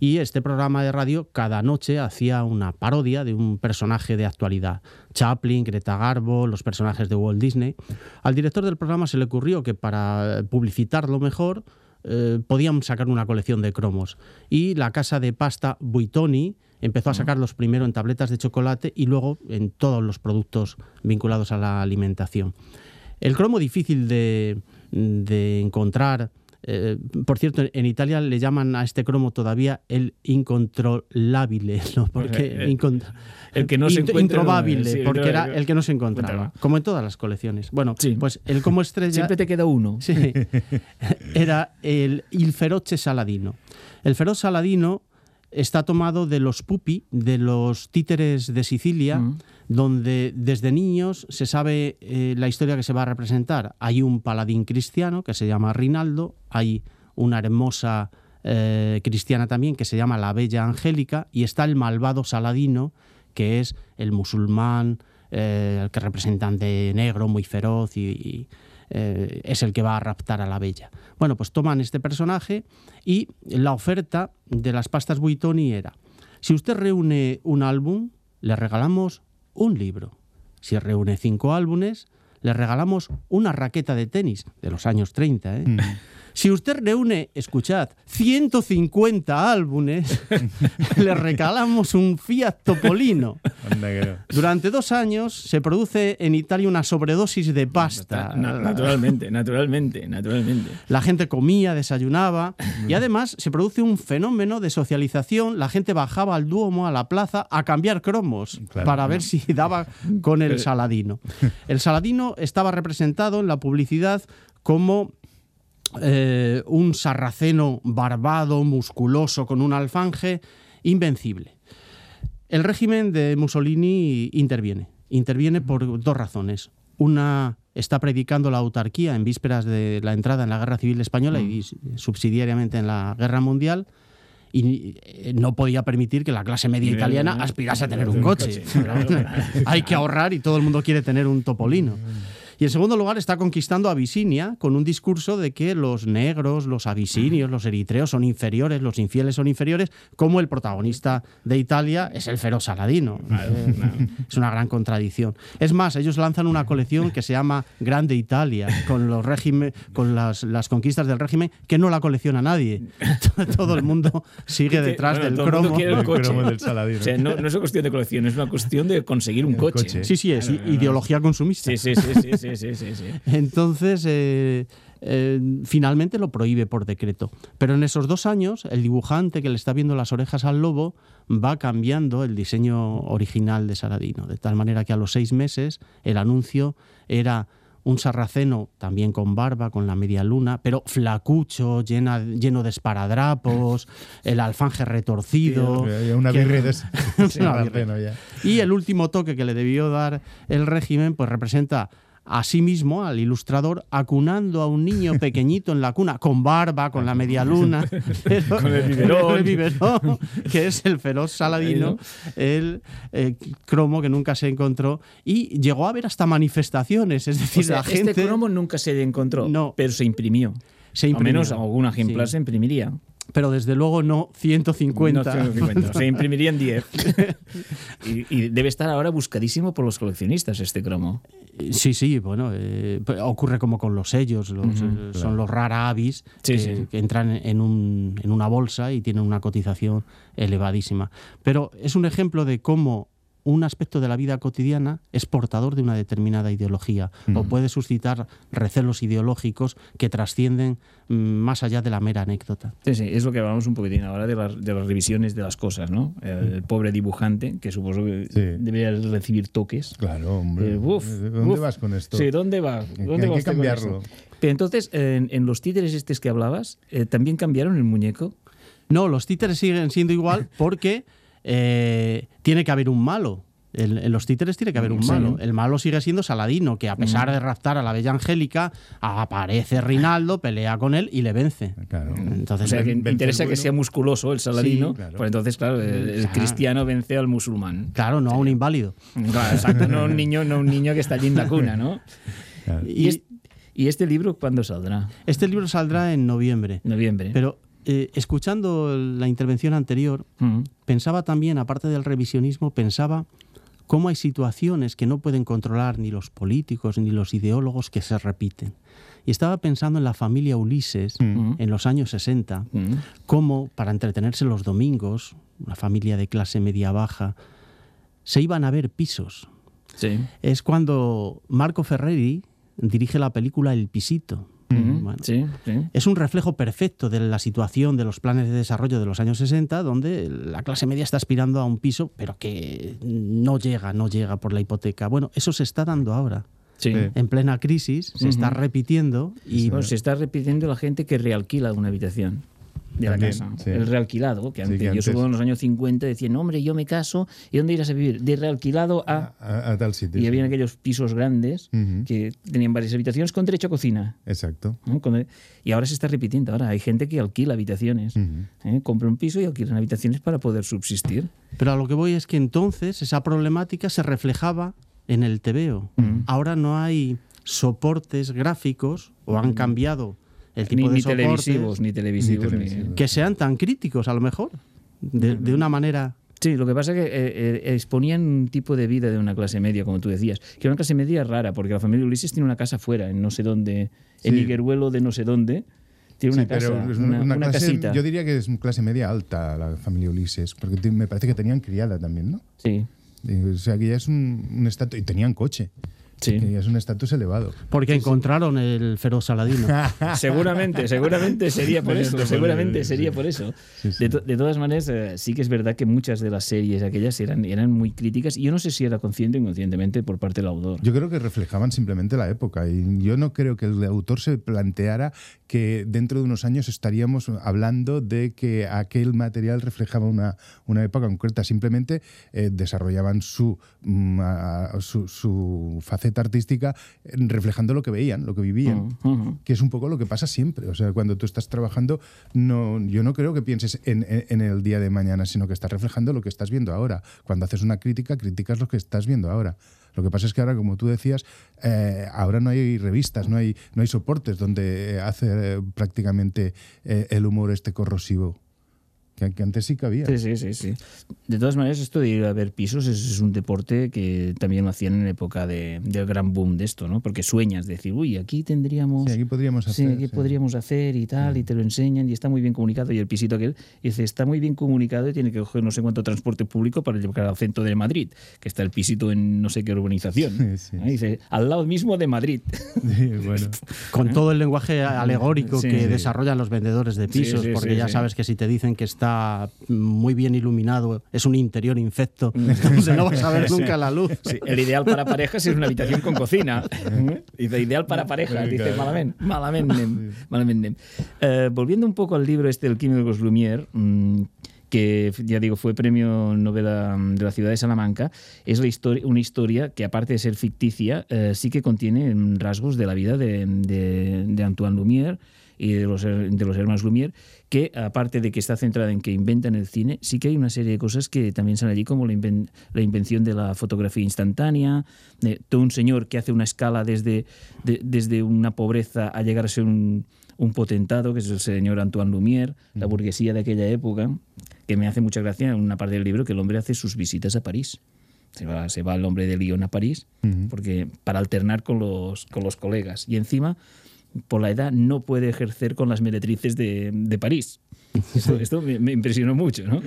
y este programa de radio cada noche hacía una parodia de un personaje de actualidad. Chaplin, Greta Garbo, los personajes de Walt Disney. Al director del programa se le ocurrió que para publicitarlo mejor eh, podían sacar una colección de cromos. Y la casa de pasta Buitoni empezó a sacarlos primero en tabletas de chocolate y luego en todos los productos vinculados a la alimentación. El cromo difícil de, de encontrar. eh, por cierto, en Italia le llaman a este cromo todavía el incontrolabile, ¿no? Porque El- incon- el que no se encuentra, sí, el porque que- era el que no se encontraba, encontraba. como en todas las colecciones. Bueno, Sí. pues el como estrella Siempre te queda uno. Sí. Era el Il Feroce Saladino. El feroz Saladino está tomado de los pupi, de los títeres de Sicilia, Mm. donde desde niños se sabe eh, la historia que se va a representar. Hay un paladín cristiano que se llama Rinaldo, hay una hermosa eh, cristiana también que se llama la Bella Angélica y está el malvado Saladino, que es el musulmán, eh, el que representan de negro, muy feroz y, y, eh, es el que va a raptar a la Bella. Bueno, pues toman este personaje y la oferta de las pastas Buitoni era, si usted reúne un álbum, le regalamos un libro. Si reúne cinco álbumes, le regalamos una raqueta de tenis de los años 30. ¿eh? Si usted reúne, escuchad, 150 álbumes, le regalamos un Fiat Topolino. Durante dos años se produce en Italia una sobredosis de pasta. Na- naturalmente, naturalmente, naturalmente. La gente comía, desayunaba y además se produce un fenómeno de socialización. La gente bajaba al Duomo, a la plaza, a cambiar cromos Claro. para ver si daba con el Saladino. El Saladino estaba representado en la publicidad como eh, un sarraceno barbado, musculoso, con un alfanje, invencible. El régimen de Mussolini interviene. Interviene por dos razones. Una está predicando la autarquía en vísperas de la entrada en la Guerra Civil Española y subsidiariamente en la Guerra Mundial y eh, no podía permitir que la clase media italiana aspirase a tener un coche. Hay que ahorrar y todo el mundo quiere tener un topolino. Y en segundo lugar está conquistando Abisinia con un discurso de que los negros, los abisinios, los eritreos son inferiores, los infieles son inferiores, como el protagonista de Italia es el feroz Saladino. Eh, Es una gran contradicción. Es más, ellos lanzan una colección que se llama Grande Italia, con, los régimen, con las, las conquistas del régimen, que no la colecciona nadie. Todo el mundo sigue detrás bueno, del todo el mundo cromo. quiere el coche. cromo del Saladino. O sea, no, no es una cuestión de colección, es una cuestión de conseguir un coche. coche. Sí, sí, es ideología consumista. Sí, sí, sí, sí, sí, sí, sí, sí. Entonces, eh, eh, finalmente lo prohíbe por decreto. Pero en esos dos años, el dibujante que le está viendo las orejas al lobo va cambiando el diseño original de Saladino, de tal manera que a los seis meses el anuncio era un sarraceno también con barba, con la media luna, pero flacucho, llena, lleno de esparadrapos, el alfanje retorcido. Una que- de Una sarraceno ya. y el último toque que le debió dar el régimen, pues representa a sí mismo, al ilustrador, acunando a un niño pequeñito en la cuna, con barba, con la media luna, pero- Con el biberón. con el biberón, que es el feroz Saladino, el eh, cromo que nunca se encontró, y llegó a haber hasta manifestaciones, es O decir, sea, la gente... este cromo nunca se encontró, No. pero se imprimió. se Al imprimió. menos algún ejemplar Sí. se imprimiría. Pero desde luego no 150. No, 150, se imprimirían 10. y, y debe estar ahora buscadísimo por los coleccionistas este cromo. Sí, sí, bueno, eh, p- ocurre como con los sellos, los, eh, son los rara avis Sí, que, sí. que entran en, un- en una bolsa y tienen una cotización elevadísima. Pero es un ejemplo de cómo un aspecto de la vida cotidiana es portador de una determinada ideología o puede suscitar recelos ideológicos que trascienden mm, más allá de la mera anécdota. Sí, sí, es lo que hablamos un poquitín ahora de, las- de las revisiones de las cosas, ¿no? El, pobre dibujante, que supongo que Sí. debería recibir toques. Claro, hombre. Eh, uf, ¿Dónde uf. vas con esto? Sí, ¿dónde va? Que- ¿Dónde hay que cambiarlo. Pero entonces, en, en los títeres estos que hablabas, eh, ¿también cambiaron el muñeco? No, los títeres siguen siendo igual porque eh, tiene que haber un malo. En, en los títeres tiene que haber un Sí. malo. El malo sigue siendo Saladino, que a pesar de raptar a la Bella Angélica, aparece Rinaldo, pelea con él y le vence. Claro. Entonces, O sea, que interesa que sea musculoso el saladino, Sí, claro. pues entonces, claro, el, cristiano vence al musulmán. claro, no a un inválido. Claro, exacto, no un niño, no un niño que está allí en la cuna, ¿no? Claro. ¿Y, y este libro cuándo saldrá? Este libro saldrá en noviembre. Noviembre. Pero eh, escuchando la intervención anterior, pensaba también, aparte del revisionismo, pensaba cómo hay situaciones que no pueden controlar ni los políticos ni los ideólogos que se repiten. Y estaba pensando en la familia Ulises en los años 60, Mm. cómo para entretenerse los domingos, una familia de clase media baja, se iban a ver pisos. Sí. Es cuando Marco Ferreri dirige la película El Pisito. Mm. Bueno, Sí, sí. es un reflejo perfecto de la situación de los planes de desarrollo de los años 60, donde la clase media está aspirando a un piso, pero que no llega, no llega por la hipoteca. Bueno, eso se está dando ahora. Sí. En plena crisis se está repitiendo y Bueno, se está repitiendo la gente que realquila una habitación. De la casa. sí. El realquilado, que Sí, antes, que yo antes- supongo en los años 50 decían, hombre, yo me caso, ¿y dónde irás a vivir? De realquilado a... A, a tal sitio. y sí. habían aquellos pisos grandes que tenían varias habitaciones con derecho a cocina. Exacto. ¿no? Con- Y ahora se está repitiendo. Ahora hay gente que alquila habitaciones. ¿eh? Compra un piso y alquilan habitaciones para poder subsistir. Pero a lo que voy es que entonces esa problemática se reflejaba en el TVO. Ahora no hay soportes gráficos o han cambiado el tipo Ni, de ni soportes televisivos, ni televisivos. Ni televisivos. que sean tan críticos a lo mejor. De, de una manera Sí, lo que pasa es que eh, eh, exponían un tipo de vida de una clase media, como tú decías, que era una clase media rara, porque la familia Ulises tiene una casa fuera, en no sé dónde, en. Higueruelo de no sé dónde. Tiene una Sí, casa, pero es una, una una clase, casita. yo diría que es una clase media alta la familia Ulises, porque me parece que tenían criada también, ¿no? Sí, O sea, que ya es un, un estatus, y tenían coche, sí. que es un estatus elevado. porque encontraron el feroz saladino. Seguramente, seguramente sería por eso, seguramente sería por eso. De, to- de todas maneras, eh, sí que es verdad que muchas de las series aquellas eran, eran muy críticas y yo no sé si era consciente o inconscientemente por parte del autor. Yo creo que reflejaban simplemente la época y yo no creo que el autor se planteara que dentro de unos años estaríamos hablando de que aquel material reflejaba una, una época concreta. Simplemente eh, desarrollaban su, mm, a- su, su faceta artística eh, reflejando lo que veían, lo que vivían. Mm, que es un poco lo que pasa siempre. O sea, cuando tú estás trabajando, no, yo no creo que pienses en, en- en el día de mañana, sino que estás reflejando lo que estás viendo ahora. Cuando haces una crítica, criticas lo que estás viendo ahora. Lo que pasa es que ahora, como tú decías, eh, ahora no hay revistas, no hay, no hay soportes donde hace eh, prácticamente eh, el humor este corrosivo. Que, que antes sí que había. Sí, sí, sí, sí. De todas maneras, esto de ir a ver pisos es, es un deporte que también lo hacían en época de- del gran boom de esto, ¿no? Porque sueñas, decir, uy, aquí tendríamos... Sí, aquí podríamos Sí, hacer. aquí sí. Podríamos hacer y tal, y te lo enseñan y está muy bien comunicado. Y el pisito aquel dice, está muy bien comunicado y tiene que coger no sé cuánto transporte público para llegar al centro de Madrid, que está el pisito en no sé qué urbanización. Sí, sí. Ahí dice, al lado mismo de Madrid. Sí, bueno. Con todo el lenguaje alegórico Sí, que sí. desarrollan los vendedores de Sí, pisos, sí, porque sí, ya sí. sabes que si te dicen que está muy bien iluminado, es un interior infecto, entonces no vas a ver nunca la luz. Sí, el ideal para parejas es una habitación con cocina. Ideal para parejas. Dice, Claro. malament, malament anem, malament anem. Eh, volviendo un poco al libro este del Químico de los Lumière, mm, que ya digo fue premio novela mm, de la ciudad de Salamanca, es la historia, una historia que aparte de ser ficticia, eh, sí que contiene mm, rasgos de la vida de, de- de Antoine Lumière y de los, de los hermanos Lumière, que aparte de que está centrada en que inventan el cine, sí que hay una serie de cosas que también salen allí, como la, inven- la invención de la fotografía instantánea, de todo un señor que hace una escala desde, de- desde una pobreza a llegar a ser un, un potentado, que es el señor Antoine Lumière, la burguesía de aquella época, que me hace mucha gracia en una parte del libro que el hombre hace sus visitas a París. Se va, se va el hombre de Lyon a París porque para alternar con los, con los colegas. Y encima, por la edad, no puede ejercer con las meretrices de, de París. Esto, esto me, me impresionó mucho, ¿no?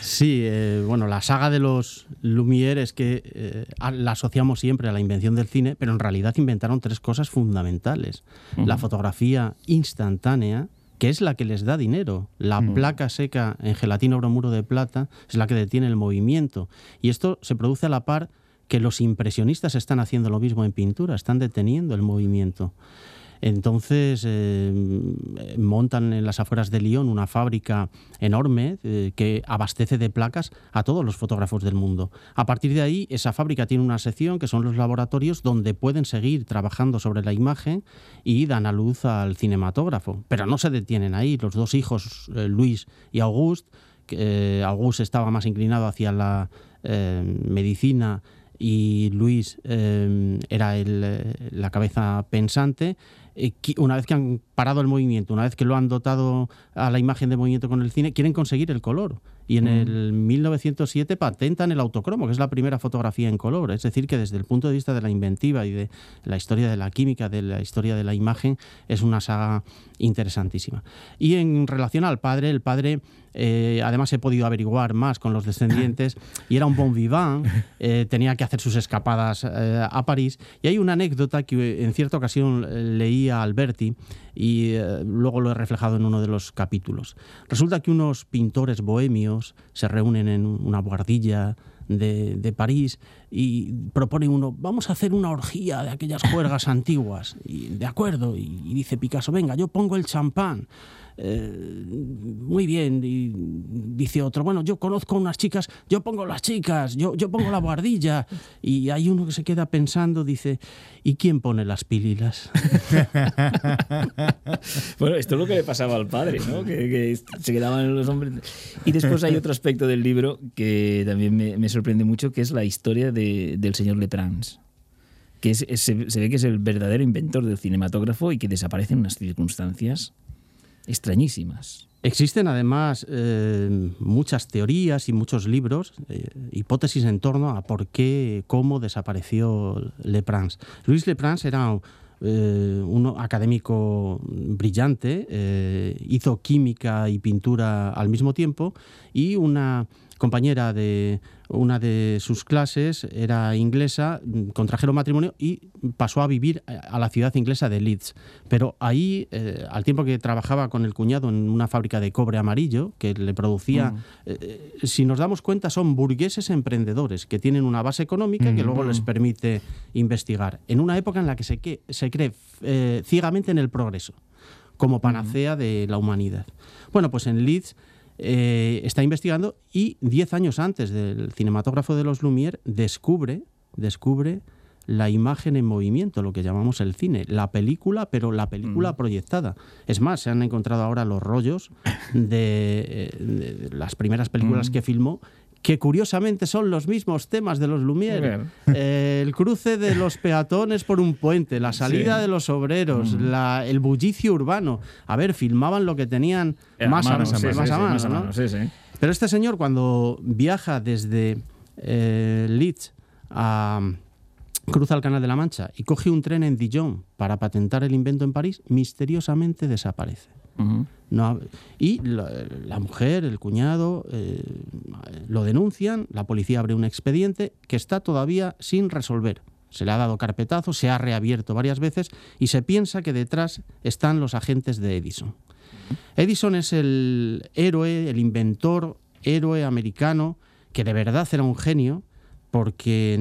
Sí, eh, bueno, la saga de los Lumière es que eh, la asociamos siempre a la invención del cine, pero en realidad inventaron tres cosas fundamentales. La fotografía instantánea, que es la que les da dinero. La placa seca en gelatina bromuro de plata es la que detiene el movimiento. Y esto se produce a la par que los impresionistas están haciendo lo mismo en pintura, están deteniendo el movimiento. Entonces eh, montan en las afueras de Lyon una fábrica enorme eh, que abastece de placas a todos los fotógrafos del mundo. A partir de ahí, esa fábrica tiene una sección que son los laboratorios donde pueden seguir trabajando sobre la imagen y dan a luz al cinematógrafo. Pero no se detienen ahí. Los dos hijos, eh, Luis y eh, Auguste estaba más inclinado hacia la medicina y Luis eh, era el, eh, la cabeza pensante. Eh, Una vez que han parado el movimiento, una vez que lo han dotado a la imagen de movimiento con el cine, quieren conseguir el color. Y en el 1907 patentan el autocromo, que es la primera fotografía en color. Es decir, que desde el punto de vista de la inventiva y de la historia de la química, de la historia de la imagen, es una saga interesantísima. Y en relación al padre, el padre, eh, además he podido averiguar más con los descendientes, y era un bon vivant, eh, tenía que hacer sus escapadas eh, a París. Y hay una anécdota que en cierta ocasión leí a Alberti y luego lo he reflejado en uno de los capítulos. Resulta que unos pintores bohemios se reúnen en una guardilla de, de París y propone uno, vamos a hacer una orgía de aquellas juergas antiguas. Y de acuerdo, y, y dice Picasso, venga, yo pongo el champán. Eh, muy bien, y dice otro, bueno, yo conozco unas chicas, yo pongo las chicas, yo, yo pongo la guardilla. Y hay uno que se queda pensando, dice, ¿y quién pone las pililas? Bueno, esto es lo que le pasaba al padre, ¿no? Que, que se quedaban los hombres. Y después hay otro aspecto del libro que también me, me sorprende mucho, que es la historia de- del señor Leprans. Que se ve que es el verdadero inventor del cinematógrafo y que desaparece en unas circunstancias extrañísimas. Existen además eh, muchas teorías y muchos libros, eh, hipótesis en torno a por qué, cómo desapareció Leprans. Luis Leprans era eh, un académico brillante, eh, hizo química y pintura al mismo tiempo y una compañera de una de sus clases era inglesa, mm, contrajeron matrimonio y pasó a vivir a- la ciudad inglesa de Leeds. Pero ahí, eh, al tiempo que trabajaba con el cuñado en una fábrica de cobre amarillo que le producía, eh, eh, si nos damos cuenta, son burgueses emprendedores que tienen una base económica que luego les permite investigar. En una época en la que se, que- se cree eh, ciegamente en el progreso como panacea de la humanidad. Bueno, pues en Leeds eh, está investigando y 10 años antes del cinematógrafo de los Lumière descubre, descubre la imagen en movimiento, lo que llamamos el cine, la película, pero la película proyectada. Es más, se han encontrado ahora los rollos de, eh, de las primeras películas que filmó que curiosamente son los mismos temas de los Lumière. Eh, el cruce de los peatones por un puente, la salida Sí. de los obreros, la- el bullicio urbano. A ver, filmaban lo que tenían Eh, más a mano, más a mano. Pero este señor cuando viaja desde eh, Leeds a cruza el Canal de la Mancha y coge un tren en Dijon para patentar el invento en París, misteriosamente desaparece. Ujú. Y la, mujer, el cuñado, eh, lo denuncian, la policía abre un expediente que está todavía sin resolver. Se le ha dado carpetazo, se ha reabierto varias veces y se piensa que detrás están los agentes de Edison. Edison es el héroe, el inventor, héroe americano, que de verdad era un genio, porque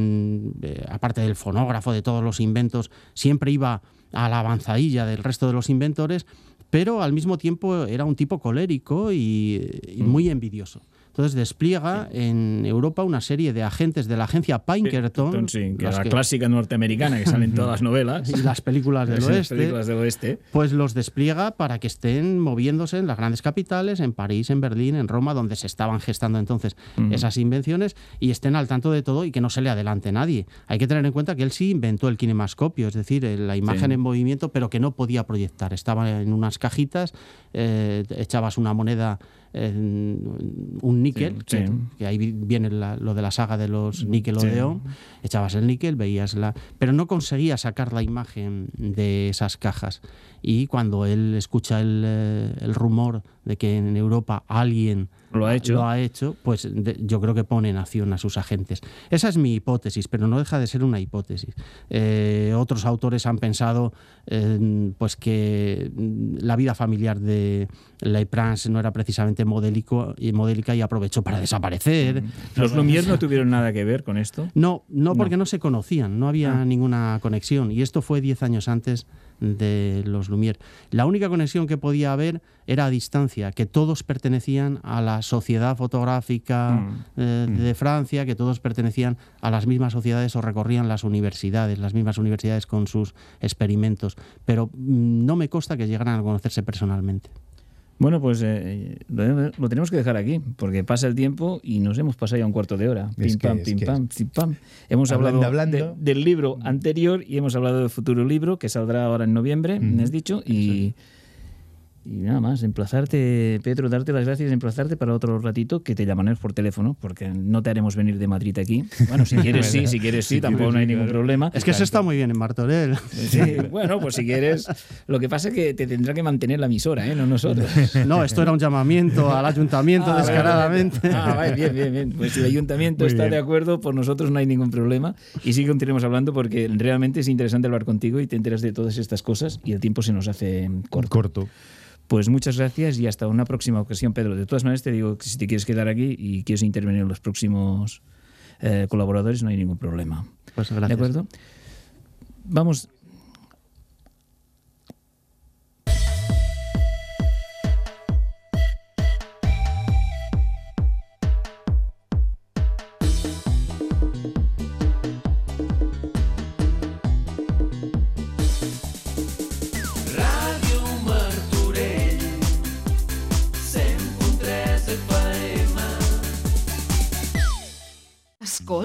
eh, aparte del fonógrafo, de todos los inventos, siempre iba a la avanzadilla del resto de los inventores, pero al mismo tiempo era un tipo colérico y, y muy envidioso. Entonces despliega en Europa una serie de agentes de la agencia Pinkerton, sí, que los la que- clásica norteamericana que sale en todas las novelas. y las películas del oeste, películas del oeste. pues los despliega para que estén moviéndose en las grandes capitales, en París, en Berlín, en Roma, donde se estaban gestando entonces esas invenciones y estén al tanto de todo y que no se le adelante nadie. Hay que tener en cuenta que él sí inventó el kinemascopio, es decir, la imagen Sí. en movimiento, pero que no podía proyectar. Estaba en unas cajitas, eh, echabas una moneda un níquel, Sí, que, sí. que ahí vi- viene la- lo de la saga de los Nickelodeon, echabas el níquel, veías la... Pero no conseguía sacar la imagen de esas cajas. Y cuando él escucha el, eh, el rumor de que en Europa alguien Lo ha hecho. lo ha hecho, pues de- yo creo que pone en acción a sus agentes. Esa es mi hipótesis, pero no deja de ser una hipótesis. Eh, otros autores han pensado eh, pues que mm, la vida familiar de Leprance no era precisamente modélico, y modélica y aprovechó para desaparecer. Los Lumière no tuvieron nada que ver con esto. No, no porque no, se conocían, no había ninguna conexión. Y esto fue 10 años antes de los Lumière. La única conexión que podía haber era a distancia, que todos pertenecían a la sociedad fotográfica eh, de Francia, que todos pertenecían a las mismas sociedades o recorrían las universidades, las mismas universidades con sus experimentos. Pero mm, no me consta que llegaran a conocerse personalmente. Bueno, pues eh, lo, lo tenemos que dejar aquí, porque pasa el tiempo y nos hemos pasado ya un cuarto de hora. Pim, pam, pim, pam, pim, pam. Hemos Hablando, hablado de- del libro anterior y hemos hablado del futuro libro que saldrá ahora en noviembre, me has dicho, y, y nada más, emplazarte, Pedro, darte las gracias, emplazarte para otro ratito que te llamaremos por teléfono, porque no te haremos venir de Madrid aquí. Bueno, si quieres sí, si quieres sí, tampoco no hay ningún problema. Es que se está muy bien en Martorell. Sí, bueno, pues si quieres. Lo que pasa es que te tendrá que mantener la emisora, ¿eh? no nosotros. No, esto era un llamamiento al ayuntamiento Ah, descaradamente. Ah, vale, bien, bien, bien. Pues si el ayuntamiento Muy está bien. de acuerdo, por nosotros no hay ningún problema. Y sí continuemos hablando porque realmente es interesante hablar contigo y te enteras de todas estas cosas y el tiempo se nos hace corto. Corto. Pues muchas gracias y hasta una próxima ocasión, Pedro. De todas maneras, te digo que si te quieres quedar aquí y quieres intervenir en los próximos eh, colaboradores no hay ningún problema. Pues ¿De gracias. acuerdo? Vamos.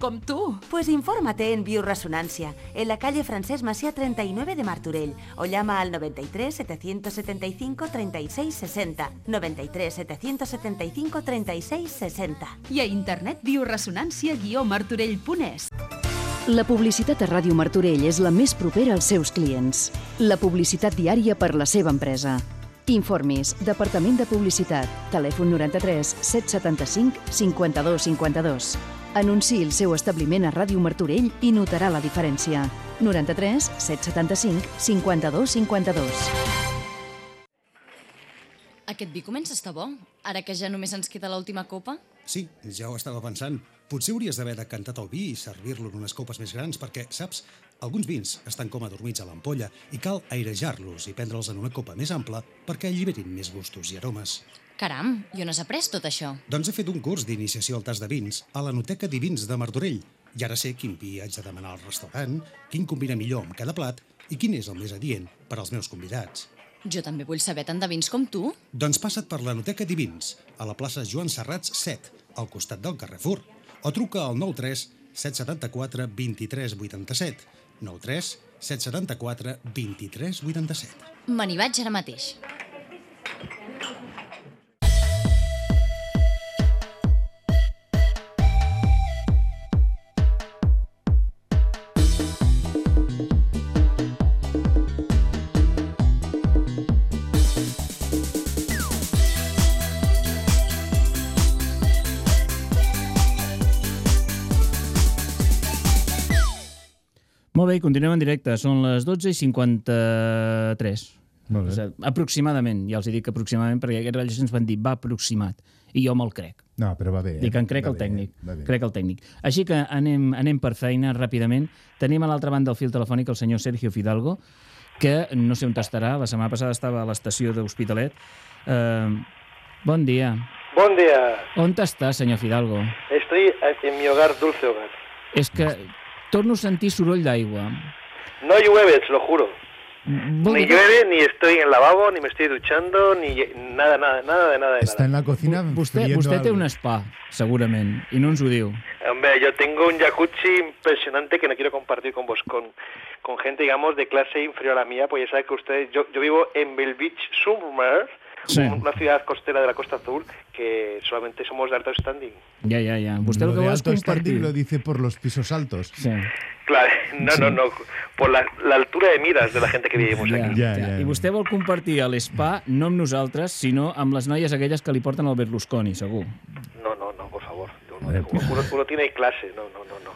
com tu. Pues infórmate en Bioresonancia, en la calle Francés Masía 39 de Martorell, o llama al 93 775 36 60. 93 775 36 60. I a internet bioresonància-martorell.es. La publicitat a Ràdio Martorell és la més propera als seus clients. La publicitat diària per la seva empresa. Informis, Departament de Publicitat, telèfon 93 775 52 52. Anunciï el seu establiment a Ràdio Martorell i notarà la diferència. 93 775 52 52. Aquest vi comença a estar bo, ara que ja només ens queda l'última copa. Sí, ja ho estava pensant. Potser hauries d'haver decantat el vi i servir-lo en unes copes més grans perquè, saps, alguns vins estan com adormits a l'ampolla i cal airejar-los i prendre'ls en una copa més ampla perquè alliberin més gustos i aromes. Caram, i on has après tot això? Doncs he fet un curs d'iniciació al tas de vins a la Noteca Divins de Martorell i ara sé quin vi haig de demanar al restaurant, quin combina millor amb cada plat i quin és el més adient per als meus convidats. Jo també vull saber tant de vins com tu. Doncs passa't per la Noteca Divins, a la plaça Joan Serrats 7, al costat del Carrefour, o truca al 93 774 23 87, 93 774 23 87. Me n'hi vaig ara mateix. Molt bé, continuem en directe. Són les 12 i 53. Molt bé. O sigui, aproximadament, ja els he dit que aproximadament, perquè aquests rellotges ens van dir va aproximat. I jo me'l crec. No, però va bé. eh? Dic, en crec Va el bé, tècnic. va bé. Crec el tècnic. Així que anem, anem per feina ràpidament. Tenim a l'altra banda del fil telefònic el senyor Sergio Fidalgo, que no sé on estarà. La setmana passada estava a l'estació d'Hospitalet. Uh, bon dia. Buen día. On està, senyor Fidalgo? Estoy en mi hogar, dulce hogar. És que torno a sentir soroll d'aigua. No llueve, te lo juro. Vol Ni dir que- llueve, ni estoy en el lavabo, ni me estoy duchando, ni nada, nada, nada de nada de nada. en la cocina Vostè, vostè té un spa, segurament, i no ens ho diu. Hombre, yo tengo un jacuzzi impresionante que no quiero compartir con vos, con, con gente, digamos, de clase inferior a la mía, pues ya sabe que ustedes, yo, yo vivo en Bell Beach, Summer, sí. una ciudad costera de la costa azul que solamente somos de alto standing. Ya, ya, ya. Usted lo, lo que de alto standing lo dice por los pisos altos. Sí. Claro, no, sí. no, no, por la, la, altura de miras de la gente que vivimos ja, aquí. Ja, ja. I vostè vol compartir l'espa no amb nosaltres, sinó amb les noies aquelles que li porten el Berlusconi, segur. No, no, no, por favor. Uno, pues. uno, uno tiene clase, no, no, no, no,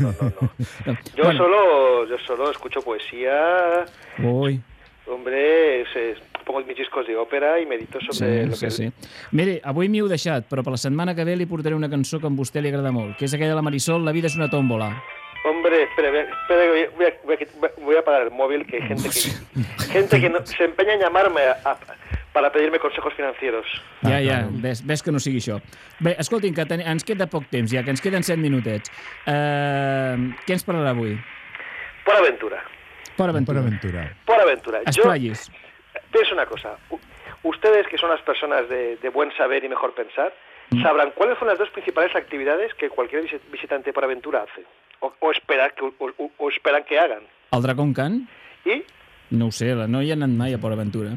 no, no, no. Yo bueno. solo, yo solo escucho poesía. Uy. Hombre, se, pongo mis discos de ópera y medito sobre sí, lo sí, que sí. Mire, avui m'hi heu deixat, però per la setmana que ve li portaré una cançó que a vostè li agrada molt, que és aquella de la Marisol, La vida és una tómbola. Hombre, espera, voy a- espera, voy a, voy a- voy a- voy a parar el móvil, que hay gente que, gente que no- se empeña en llamarme a- a- para pedirme consejos financieros. Ja, ja, ves, ves que no sigui això. Bé, escoltin, que ten... ens queda poc temps ja, que ens queden 7 minutets. Uh, què ens parlarà avui? Por aventura, Per Per aventura. aventura. por aventura. Yo, Pienso una cosa. Ustedes, que son las personas de, de buen saber y mejor pensar, sabrán cuáles son las dos principales actividades que cualquier visi- visitante por aventura hace. O, o, espera que, o, o- esperan que hagan. El Dragón Can? Y, No ho sé, la- no hi ha anat mai a Port Aventura.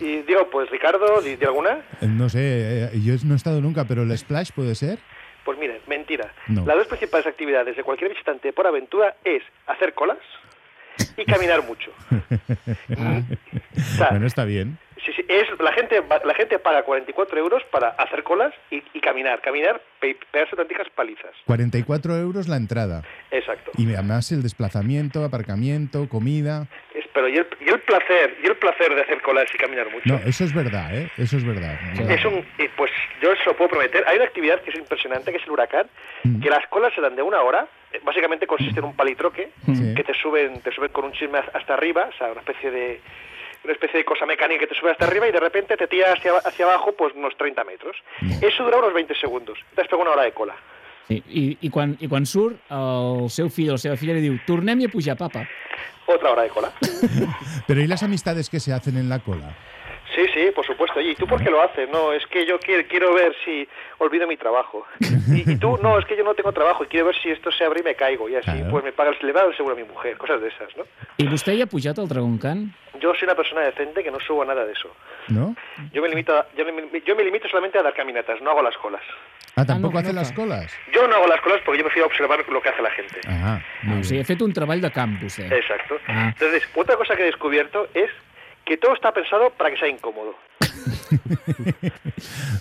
y digo, pues Ricardo, ¿di, di alguna? Eh, No sé, eh, yo no he estado nunca, pero el splash puede ser. Pues miren, men- mentira. No. Las dos principales actividades de cualquier visitante por aventura es hacer colas y caminar mucho. sea, bueno, está bien. Sí, sí, es, la, gente, la gente paga 44 euros para hacer colas y, y caminar. Caminar, pe- pegarse tantas palizas. 44 euros la entrada. Exacto. Y además el desplazamiento, aparcamiento, comida. Es- pero y el, y el placer y el placer de hacer colas y caminar mucho. No, eso es verdad, ¿eh? Eso es verdad. Es un, pues yo se lo puedo prometer. Hay una actividad que es impresionante, que es el huracán, Mm. que las colas se dan de una hora. eh, Básicamente consiste en un palitroque Sí. que te suben, te suben con un chisme hasta arriba, o sea, una especie de una especie de cosa mecánica que te sube hasta arriba y de repente te tira hacia, hacia abajo pues unos 30 metros. Eso dura unos 20 segundos. Entonces pega una hora de cola. I, i, i, quan, I quan surt, el seu fill o la seva filla li diu tornem-hi a pujar, papa. Otra hora de cola. Pero ¿y las amistades que se hacen en la cola? Sí, sí, por supuesto. Oye, ¿y tú por qué lo haces? No, es que yo quiero, quiero ver si olvido mi trabajo. Y, y tú, no, es que yo no tengo trabajo y quiero ver si esto se abre y me caigo. Y así, Claro. pues me paga el, le va el seguro a mi mujer, cosas de esas, ¿no? Hi ha pujat al Dragon Khan? Yo soy una persona decente que no subo nada de eso. ¿No? Yo me limito, a- yo, me, yo me limito solamente a dar caminatas, no hago las colas. Ah, tampoco no, hacen no, las colas. Yo no hago las colas porque yo prefiero observar lo que hace la gente. Ah, muy O sigui, bien. ha fet un treball de camp, vostè. Exacto. Ah. Entonces, otra cosa que he descubierto es que todo está pensado para que sea incómodo.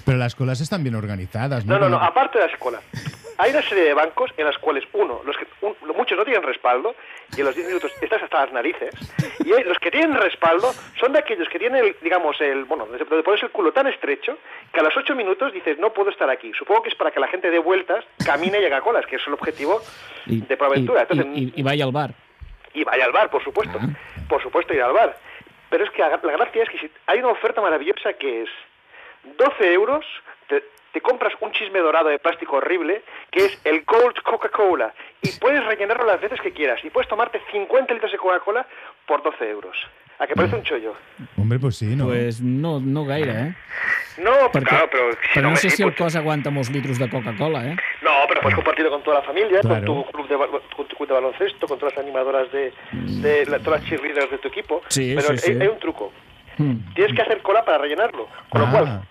Pero las colas están bien organizadas, ¿no? No, no, no, aparte de las colas. Hay una serie de bancos en las cuales, uno, los que, un- muchos no tienen respaldo y en los 10 minutos estás hasta las narices. Y los que tienen respaldo son de aquellos que tienen, el, digamos, el, bueno, donde donde pones el culo tan estrecho que a los 8 minutos dices, no puedo estar aquí. Supongo que es para que la gente dé vueltas, camine y haga colas, que es el objetivo I, de Entonces, i, i, i vaya al bar. y vaya al bar, por supuesto. Ah. Por supuesto, ir al bar. Pero es que la gracia es que si hay una oferta maravillosa que es 12 euros, te, te compras un chisme dorado de plástico horrible, que es el Gold Coca-Cola, y puedes rellenarlo las veces que quieras, y puedes tomarte 50 litros de Coca-Cola por 12 euros. ¿A que parece un chollo? Hombre, pues sí, ¿no? Pues no, no gaire, eh? No, Perquè, claro, pero... si però no sé si el pues- cos aguanta molts litros de Coca-Cola, eh? No, pero puedes compartirlo con toda la familia, Claro. con tu club de, con tu club de baloncesto, con todas las animadoras de, de la- todas las cheerleaders de tu equipo. Sí, pero sí, hay, sí. hay un truco. Mm. Tienes que hacer cola para rellenarlo. Con Ah. lo cual,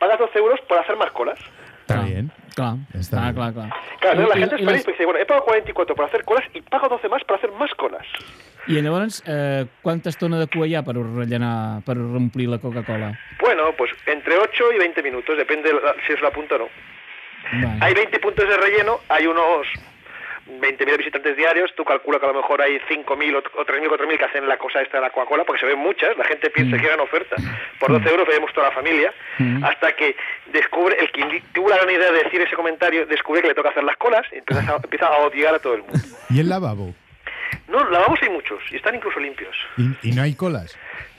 pagas 12 euros por hacer más colas. Está bien. Clar, Està clar, bé. clar, clar. Claro, I- la gente es feliz les- porque dice, bueno, he pagado 44 por hacer colas y pago 12 más para hacer más colas. I llavors, eh, quanta estona de cua hi ha per rellenar, per omplir la Coca-Cola? Bueno, pues entre 8 y 20 minutos, depende de la- si es la punta o no. Vale. Hay 20 puntos de relleno, hay unos 20.000 visitantes diarios, tú calculas que a lo mejor hay 5.000 o o 3.000 o 4.000 que hacen la cosa esta de la Coca-Cola, porque se ven muchas, la gente piensa Mm. que hagan oferta. Por 12 euros vemos toda la familia, Mm. hasta que descubre, el que tuvo la gran idea de decir ese comentario, descubre que le toca hacer las colas y empieza a, empieza a odiar a todo el mundo. ¿Y el lavabo? No, lavabos hay muchos, y están incluso limpios. ¿Y, y no hay colas?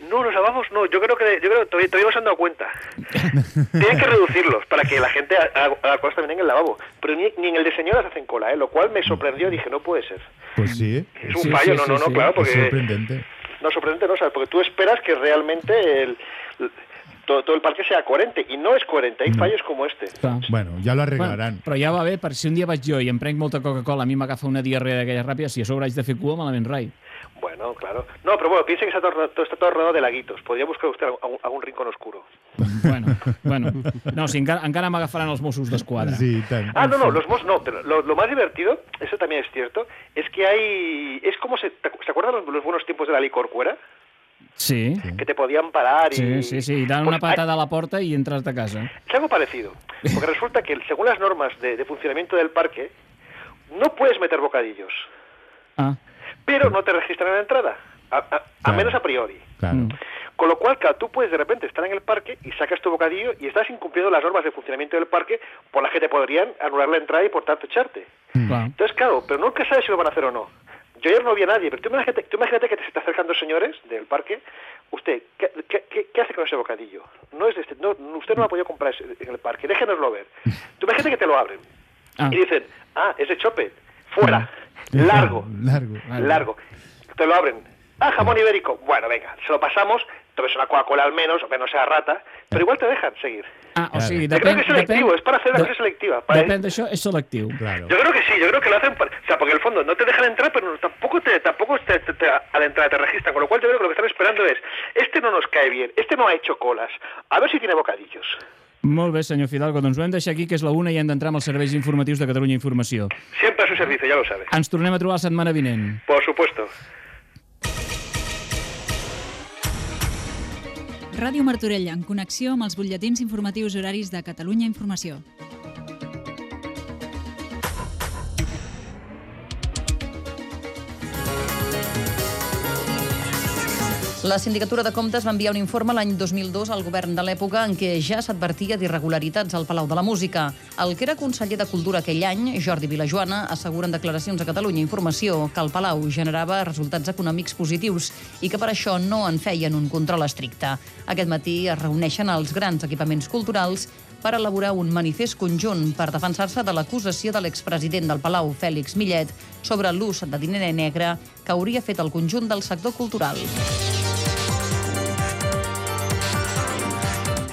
No, los lavabos no, yo creo que, yo creo que todavía, todavía no se han dado cuenta. Tienen que reducirlos para que la gente haga colas también en el lavabo. Pero ni, ni en el de señoras hacen cola, ¿eh? lo cual me sorprendió, dije, no puede ser. Pues sí, ¿eh? Es un Sí, fallo, sí, no, sí, no, no, sí. claro, Es porque... sorprendente. No, sorprendente no, ¿sabes? Porque tú esperas que realmente el, todo, todo el parque sea coherente, y no es coherente, hay fallos como este. Clar. Bueno, ya lo Bueno, arreglarán. però ja va bé, per si un dia vaig jo i em prenc molta Coca-Cola, a mi m'agafa una diarrea d'aquella ràpida, si a sobre haig de fer cua, malament rai. Bueno, claro. No, pero bueno, piense que está todo, todo- está todo rodeado de laguitos. Podría buscar usted algún, algún rincón oscuro. Bueno, bueno. No, si encara, encara m'agafaran els Mossos d'Esquadra. Sí, tant. Ah, no, no, los mos no, pero lo, lo más divertido, eso también es cierto, es que hay... Es como se... ¿te acu- ¿Se acuerdan los, los buenos tiempos de la licorcuera? Sí, Que te podían parar y... sí, sí, sí. Dan Pues una patada a la porta i entres de casa. Es algo parecido. Porque resulta que según las normas de, de funcionamiento del parque, no puedes meter bocadillos, Ah, pero no te registran en la entrada. A, a- a Claro. menos a priori. Claro. Mm. Con lo cual, claro, tú puedes de repente estar en el parque y sacas tu bocadillo y estás incumpliendo las normas de funcionamiento del parque por las que te podrían anular la entrada y por tanto echarte. clar. Entonces, claro, pero nunca sabes si lo van a hacer o no. Yo ayer no vi a nadie, pero tú imagínate, tú imagínate que te se está acercando señores del parque. Usted, ¿qué, qué, qué- qué hace con ese bocadillo? No es de este, no, usted no lo ha podido comprar ese- en el parque, déjenoslo ver. Tú imagínate que te lo abren Ah, y dicen, ah, ese chope, fuera, largo, Largo. largo. Te lo abren. Ah, jamón ibérico. Bueno, venga, se lo pasamos, tomes una Coca-Cola al menos, aunque no sea rata, pero igual te dejan seguir. Ah o sigui, Yo creo depèn... que es selectivo, es para hacer cosa selectiva. Para Depèn d'això, és selectiu. Claro. yo creo que sí, yo creo que lo hacen, para- o sea, porque en el fondo no te dejan entrar, pero tampoco te, tampoco te, te- te- a la entrada te registran, con lo cual yo creo que lo que están esperando es, este no nos cae bien, este no ha hecho colas, a ver si tiene bocadillos. Molt bé, senyor Fidalgo, doncs ho hem de deixar aquí, que és la una i hem d'entrar amb els serveis informatius de Catalunya Informació. Siempre a su servicio, ya lo sabe. Ens tornem a trobar la setmana vinent. Por supuesto. Ràdio Martorell, en connexió amb els butlletins informatius horaris de Catalunya Informació. La Sindicatura de Comptes va enviar un informe l'any 2002 al govern de l'època en què ja s'advertia d'irregularitats al Palau de la Música. El que era conseller de Cultura aquell any, Jordi Vilajoana, assegura en declaracions a Catalunya Informació que el Palau generava resultats econòmics positius i que per això no en feien un control estricte. Aquest matí es reuneixen els grans equipaments culturals per elaborar un manifest conjunt per defensar-se de l'acusació de l'expresident del Palau, Fèlix Millet, sobre l'ús de diner negre que hauria fet el conjunt del sector cultural.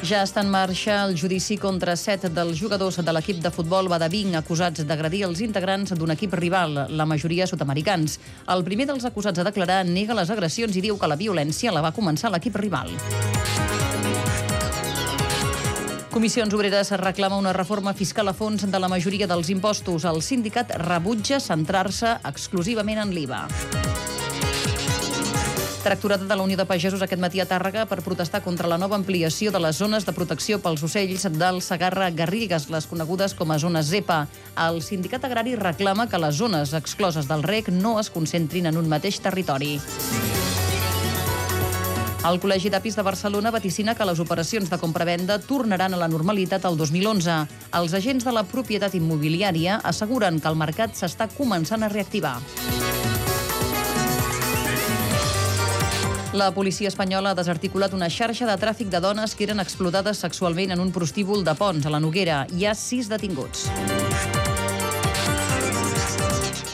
Ja està en marxa el judici contra set dels jugadors de l'equip de futbol Badabing acusats d'agredir els integrants d'un equip rival, la majoria sud-americans. El primer dels acusats a declarar nega les agressions i diu que la violència la va començar l'equip rival. Comissions Obreres reclama una reforma fiscal a fons de la majoria dels impostos. El sindicat rebutja centrar-se exclusivament en l'IVA. Tracturada de la Unió de Pagesos aquest matí a Tàrrega per protestar contra la nova ampliació de les zones de protecció pels ocells del Sagarra Garrigues, les conegudes com a zones ZEPA. El sindicat agrari reclama que les zones excloses del REC no es concentrin en un mateix territori. El Col·legi d'Apis de Barcelona vaticina que les operacions de compra-venda tornaran a la normalitat el 2011. Els agents de la propietat immobiliària asseguren que el mercat s'està començant a reactivar. La policia espanyola ha desarticulat una xarxa de tràfic de dones que eren explotades sexualment en un prostíbul de Pons, a la Noguera. Hi ha sis detinguts.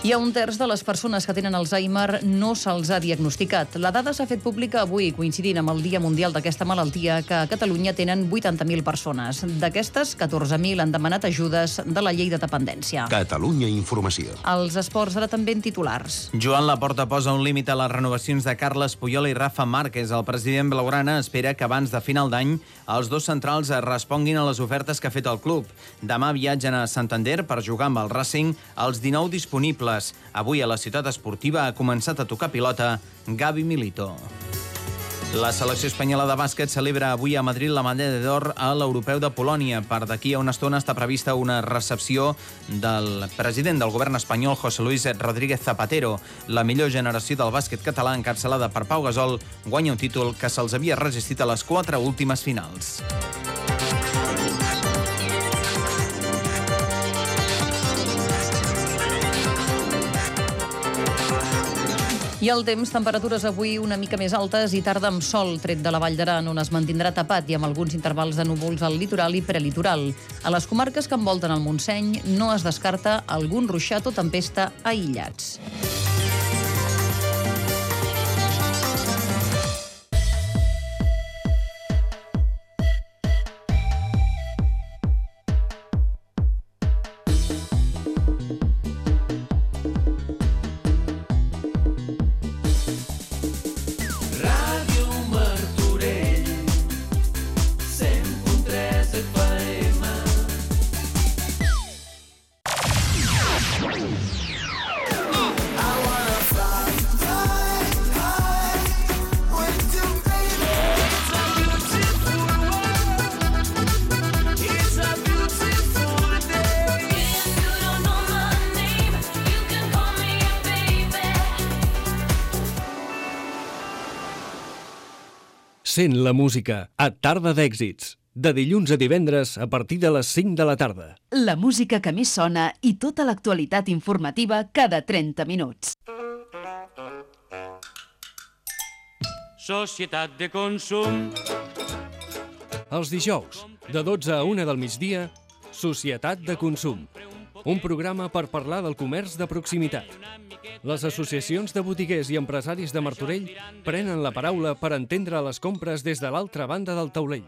Hi ha un terç de les persones que tenen Alzheimer no se'ls ha diagnosticat. La dada s'ha fet pública avui, coincidint amb el Dia Mundial d'aquesta malaltia, que a Catalunya tenen 80.000 persones. D'aquestes, 14.000 han demanat ajudes de la llei de dependència. Catalunya Informació. Els esports ara també en titulars. Joan Laporta posa un límit a les renovacions de Carles Puyol i Rafa Márquez. El president blaugrana espera que abans de final d'any els dos centrals es responguin a les ofertes que ha fet el club. Demà viatgen a Santander per jugar amb el Racing els 19 disponibles. Avui a la ciutat esportiva ha començat a tocar pilota Gavi Milito. La selecció espanyola de bàsquet celebra avui a Madrid la medalla d'or a l'Europeu de Polònia. Per d'aquí a una estona està prevista una recepció del president del govern espanyol, José Luis Rodríguez Zapatero. La millor generació del bàsquet català, encapçalada per Pau Gasol, guanya un títol que se'ls havia resistit a les quatre últimes finals. I el temps, temperatures avui una mica més altes i tarda amb sol, tret de la Vall d'Aran, on es mantindrà tapat i amb alguns intervals de núvols al litoral i prelitoral. A les comarques que envolten el Montseny no es descarta algun ruixat o tempesta aïllats. Sent la música a Tarda d'Èxits, de dilluns a divendres a partir de les 5 de la tarda. La música que més sona i tota l'actualitat informativa cada 30 minuts. Societat de consum. Els dijous, de 12 a 1 del migdia, Societat de Consum. Un programa per parlar del comerç de proximitat. Les associacions de botiguers i empresaris de Martorell prenen la paraula per entendre les compres des de l'altra banda del taulell.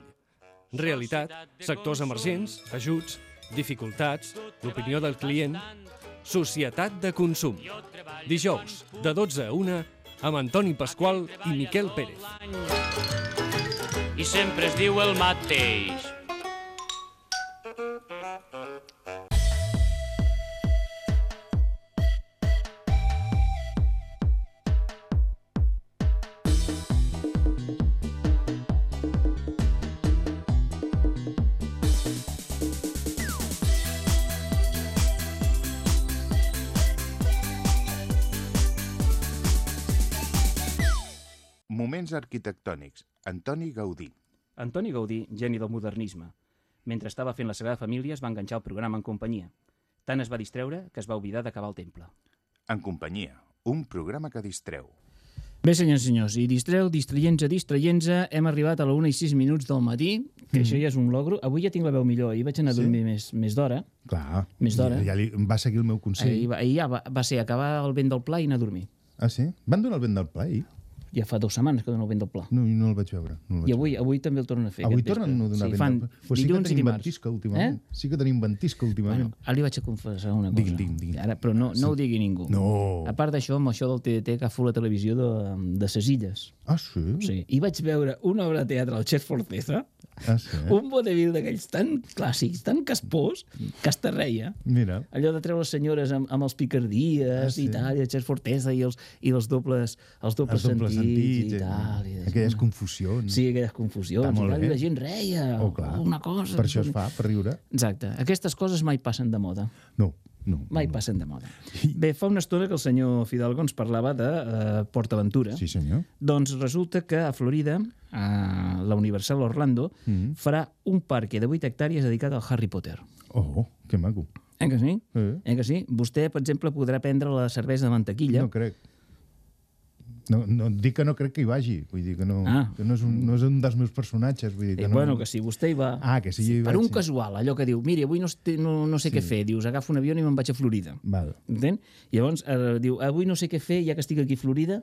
Realitat, sectors emergents, ajuts, dificultats, l'opinió del client... Societat de consum. Dijous, de 12 a 1, amb Antoni Pasqual i Miquel Pérez. I sempre es diu el mateix. Monuments arquitectònics. Antoni Gaudí. Antoni Gaudí, geni del modernisme. Mentre estava fent la Sagrada Família es va enganxar al programa en companyia. Tant es va distreure que es va oblidar d'acabar el temple. En companyia. Un programa que distreu. Bé, senyors i senyors, i distreu, distraient-se, distraient-se, hem arribat a la 1 i 6 minuts del matí, que Mhm. això ja és un logro. Avui ja tinc la veu millor, ahir vaig anar a Sí? dormir més, més d'hora. Clar. Més d'hora. Ja, ja li, va seguir el meu consell. Ahir, va- ahir ja va, va ser acabar el vent del pla i anar a dormir. Ah, sí? Van donar el vent del pla ahir? Ja fa dues setmanes que donen el vent del pla. No, no el vaig veure. No el vaig I avui, avui també el tornen a fer. Avui tornen a donar sí, vent fan del pla. Pues sí que tenim dimarts. ventisca últimament. Eh? Sí que tenim ventisca últimament. Bueno, ara li vaig a confessar una cosa. Digui'm, digui'm, digui'm. Ara, però no, no Sí. ho digui ningú. No. A part d'això, amb això del TDT agafo la televisió de, de ses illes. Ah, sí? Sí. I vaig veure una obra de teatre al Chef Forteza, Ah, sí? un vodevil d'aquells tan clàssics, tan caspós, que hasta reia. Mira. Allò de treure les senyores amb, amb els picardies Ah, i sí? tal, i el Chef Forteza i els, i els dobles, els dobles, Els dobles sentits, sentits, i tal. I aquelles confusions. Sí, aquelles confusions. Està I, molt tal. I la gent reia. Oh, clar. Una cosa. Per això es fa, per riure. Exacte. Aquestes coses mai passen de moda. No, no. Mai passen de moda. Bé, fa una estona que el senyor Fidalgo ens parlava de uh, PortAventura. Sí, senyor. Doncs resulta que a Florida, a la Universal Orlando, Mm. farà un parc de 8 hectàrees dedicat al Harry Potter. Oh, que maco. Eh que sí? Eh? Eh que sí? Vostè, per exemple, podrà prendre la cervesa de mantequilla. No crec. No, no, dic que no crec que hi vagi. Vull dir que no, Ah. que no, és, un, no és un dels meus personatges. Vull dir que Eh, no... bueno, que si vostè hi va... Ah, que si hi per vaig, un sí. casual, allò que diu, mira, avui no, este, no, no sé Sí. què fer. Dius, agafo un avió i me'n vaig a Florida. Val. Entén? I llavors eh, diu, avui no sé què fer, ja que estic aquí a Florida,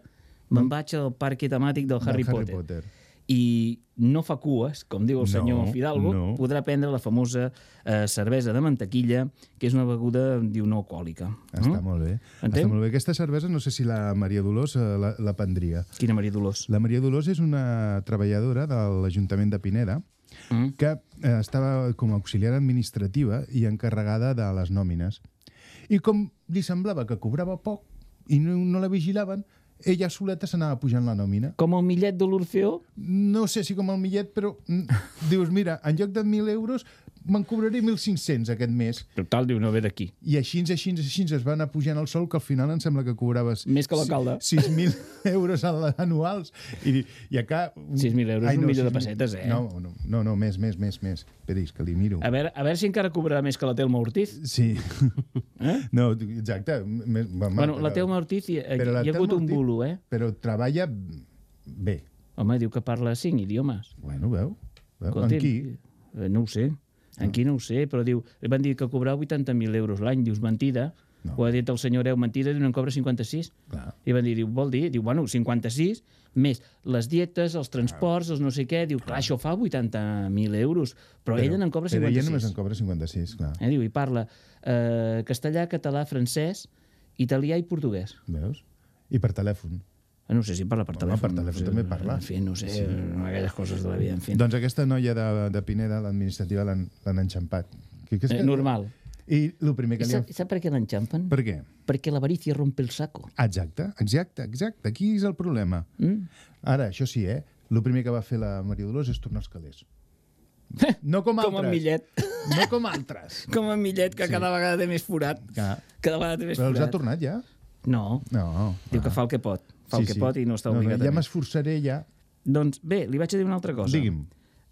me'n vaig al parc temàtic del Harry, Harry Potter. Potter. I no fa cues, com diu el No, senyor Fidalgo, no. podrà prendre la famosa eh, cervesa de mantequilla, que és una beguda, diu, no alcohòlica. Està Mm? molt bé. Entén? Està molt bé. Aquesta cervesa no sé si la Maria Dolors eh, la, la prendria. Quina Maria Dolors? La Maria Dolors és una treballadora de l'Ajuntament de Pineda Mm. que eh, estava com a auxiliar administrativa i encarregada de les nòmines. I com li semblava que cobrava poc i no, no la vigilaven, ella soleta s'anava pujant la nòmina. Com el millet de l'Orfeó? No sé si com el millet, però mm, dius, mira, en lloc de 1.000 euros me'n cobraré 1.500 aquest mes. Total, diu, no ve d'aquí. I així, així, així es va anar pujant el sou que al final em sembla que cobraves... Més que l'alcalde. 6.000 euros al- anuals. I, i acá... 6.000 euros, un milió de 6.000. pessetes, eh? No, no, no, no més, més, més, més. Esperis, que li miro. A veure, a veure si encara cobrarà més que la Telma Ortiz. Sí. Eh? No, exacte. Més, bueno, la però- Telma Ortiz hi, hi, la hi ha hagut un bulo, eh? Però treballa bé. Home, diu que parla cinc idiomes. Bueno, veu? veu? Escolti'm, en qui? eh, No ho sé. En qui no ho sé, però diu, li van dir que cobrava 80.000 euros l'any. Dius, mentida. No. Ho ha dit el senyor Heu, mentida, diu, no en cobra 56. Clar. I van dir, diu, vol dir? Diu, bueno, 56, més les dietes, els transports, els no sé què. Diu, clar, això fa 80.000 euros, però, però ella n'en cobra Però 56. ella només en cobra 56, clar. Eh, diu, i parla eh, castellà, català, francès, italià i portuguès. Veus? I per telèfon. Eh, No sé si parla per Home, telèfon. per telèfon no sé, també parla. En fi, no sé, Sí. aquelles coses de la vida, en fi. Doncs aquesta noia de, de Pineda, l'administrativa, l'han enxampat. Que, que és Eh, normal. I el primer que I li sap, sap per què l'enxampen? Per què? Perquè l'avarícia rompe el saco. Exacte, exacte, exacte. Aquí és el problema. Mm? Ara, això sí, eh? El primer que va fer la Maria Dolors és tornar els calés. No com altres. Com en Millet. No com altres. Com en Millet, que Sí. cada vegada té més forat. Cada vegada té més Però els forat. ha tornat ja? No. No. Diu que fa el que pot. Fa el que pot i no està obligat No, a ja m'esforçaré ja. Doncs bé, li vaig a dir una altra cosa. Digui'm.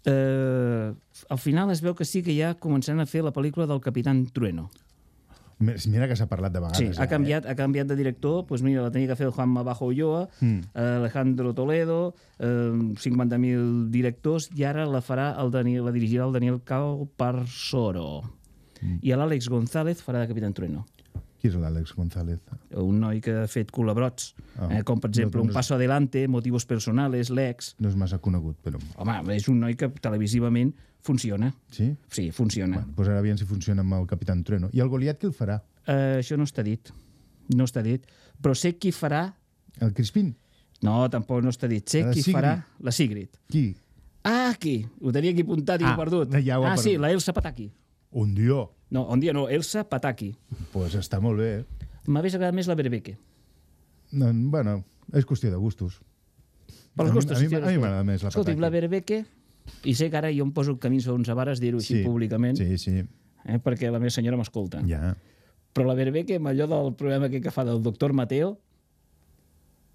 Eh, al final es veu que sí que ja començaran a fer la pel·lícula del Capitán Trueno. Mira que s'ha parlat de vegades. Sí, ja, ha canviat, ha canviat de director, doncs mira, la tenia que fer el Juan Bajo Ulloa, Mm. eh, Alejandro Toledo, eh, 50.000 directors, i ara la farà el Daniel, la dirigirà el Daniel Calparsoro. Mm. I l'Àlex González farà de Capitán Trueno. Qui és l'Àlex González? Un noi que ha fet culebrots, Ah, eh, com per no- exemple no Un és- Paso Adelante, Motivos Personales, Lex... No és massa conegut, però... Home, és un noi que televisivament funciona. Sí? Sí, funciona. Bueno, doncs ara aviam si funciona amb el Capitán Trueno. I el Goliat qui el farà? Eh, això no està dit. No està dit. Però sé qui farà... El Crispín? No, tampoc no està dit. Sé La qui Sigrid. farà la Sigrid. Qui? Ah, aquí. Ho tenia aquí apuntat i Ah, ho he perdut. ja ho ah, sí, perdut. la Elsa Pataki. Un dia. No, un dia no, Elsa Pataki. Doncs pues està molt bé. M'hagués agradat més la Berbeke. No, bueno, és qüestió de gustos. Per A els mi- gustos. a mi- sí, a mi m'agrada més la Escolti, Pataki. la Berbeke, i sé que ara jo em poso camins a uns avares dir-ho així Sí, públicament, Sí, sí. eh, perquè la meva senyora m'escolta. Ja. Però la Berbeke, amb allò del programa que fa del doctor Mateo,